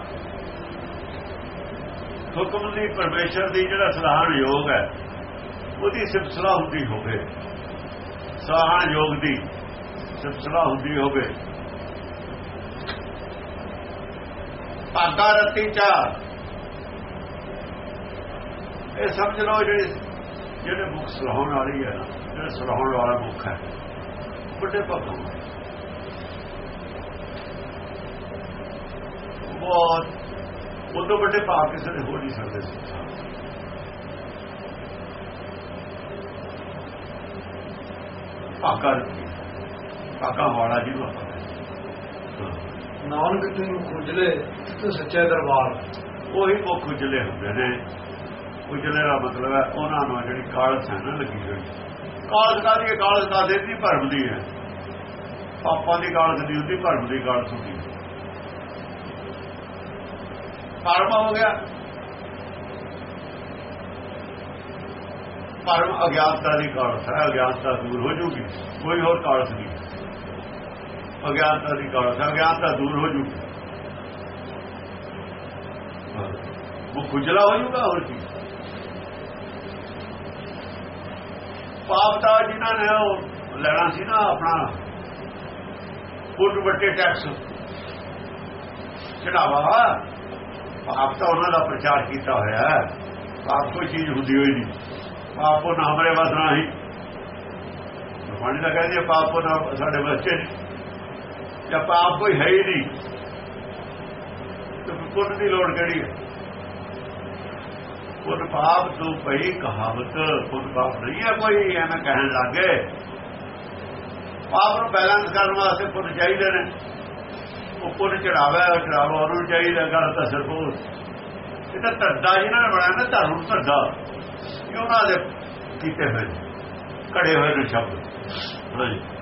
ਹੁਕਮ ਦੀ ਪਰਮੇਸ਼ਰ ਦੀ ਜਿਹੜਾ ਸਲਾਹਣ ਯੋਗ ਹੈ, ਉਹਦੀ ਸਿਫਤਸਲਾ ਹੁੰਦੀ ਹੋਵੇ। ਸਲਾਹਣ ਯੋਗ ਦੀ ਸਿਫਤਸਲਾ ਹੁੰਦੀ ਹੋਵੇ। ਭਾਗਾ ਰਤੀ ਚਾ ਇਹ ਸਮਝ ਲਓ ਜਿਹੜੇ ਜਿਹੜੇ ਮੁਖ ਸਲਾਹਣ ਵਾਲੀ ਹੈ ਨਾ, ਜਿਹੜਾ ਸਲਾਹਣ ਵਾਲਾ ਮੁਖ ਹੈ, ਵੱਡੇ ਭਾਗਾਂ ਬਹੁਤ ਉਦੋਂ ਵੱਡੇ ਭਾਗ ਕਿਸੇ ਦੇ ਹੋ ਨਹੀਂ ਸਕਦੇ ਸੀ। ਭਾਗਾ ਭਾਗਾ ਵਾਲਾ ਜੀ ਨੂੰ ਨਾਨਕ ਤੈਨੂੰ ਖੁਜਲੇ ਤੇ ਸੱਚੇ ਦਰਬਾਰ। ਉਹੀ ਮੁੱਖ ਉਜਲੇ ਹੁੰਦੇ ਨੇ। ਉਜਲੇ ਦਾ ਮਤਲਬ ਹੈ ਉਹਨਾਂ ਨੂੰ ਜਿਹੜੀ ਕਾਲਸ ਹੈ ਨਾ ਲੱਗੀ ਹੋਈ। ਕਾਲਸ ਦਾ ਦੀ ਕਾਲਸ ਦਾ ਦੀ ਭਰਮ ਦੀ ਹੈ। ਪਾਪਾਂ ਦੀ ਕਾਲਸ ਦੀ ਹੁੰਦੀ ਭਰਮ ਦੀ ਕਾਲਸ ਹੁੰਦੀ ਭਰਮ ਹੋ ਗਿਆ। ਭਰਮ ਅਗਿਆਨਤਾ ਦੀ ਕਾਲਸ ਹੈ, ਅਗਿਆਨਤਾ ਦੂਰ ਹੋ ਜੂਗੀ, ਕੋਈ ਹੋਰ ਕਾਲਸ ਨਹੀਂ। ਅਗਿਆਨਤਾ ਦੀ ਕਾਲਸ ਹੈ, ਅਗਿਆਨਤਾ ਦੂਰ ਹੋ ਜੂਗੀ। ਉਹ ਖੁਜਲਾ ਹੋ ਜੂਗਾ, ਹੋਰ ਕੀ। ਪਾਪ ਦਾ ਜਿਨ੍ਹਾਂ ਨੇ ਉਹ ਲੈਣਾ ਸੀ ਨਾ ਆਪਣਾ ਪੁੱਟ ਵੱਟੇ ਟੈਕਸ, ਚੜਾਵਾ। ਪਾਪ ਤਾਂ ਉਹਨਾਂ ਦਾ ਪ੍ਰਚਾਰ ਕੀਤਾ ਹੋਇਆ ਹੈ। ਪਾਪ ਕੋਈ ਚੀਜ਼ ਹੁੰਦੀ ਹੋਈ ਨਹੀਂ। ਪਾਪ ਉਹ ਨਾ ਹਮਰੇ ਵਸ ਨਹੀਂ ਪਾਣੀ ਦਾ ਕਹਿੰਦੇ ਪਾਪ ਉਹ ਨਾ ਸਾਡੇ ਬੱਚੇ ਜਾਂ ਪਾਪ ਕੋਈ ਹੈ ਹੀ ਨਹੀਂ। ਤੇ ਪੁੱਤ ਦੀ ਲੋੜ ਕਿਹੜੀ ਹੈ? ਪੁੱਤ ਪਾਪ ਤੋਂ ਪਈ ਕਹਾਵਤ। ਪੁੱਤ ਪਾਪ ਨਹੀਂ ਹੈ ਕੋਈ, ਐਵੇਂ ਕਹਿਣ ਲੱਗੇ ਪਾਪ ਨੂੰ ਬੈਲੈਂਸ ਕਰਨ ਵਾਸਤੇ ਪੁੱਤ ਚਾਹੀਦੇ ਨੇ। ਉਹ ਪੁੱਤ ਚੜਾਵਾ ਚੜਾਵਾ ਉਹਨੂੰ ਚਾਹੀਦਾ, ਗੱਲ ਤਾਂ ਸਿਰਫ ਉਹ। ਇਹ ਤਾਂ ਧਰਦਾ ਜਿਹਨਾਂ ਨੇ ਬਣਾਇਆ ਨਾ, ਧਰਮ ਧਰਦਾ ਇਹ ਉਹਨਾਂ ਦੇ ਕੀਤੇ ਹੋਏ ਘੜੇ ਹੋਏ ਨੇ ਸ਼ਬਦ ਹਾਂਜੀ।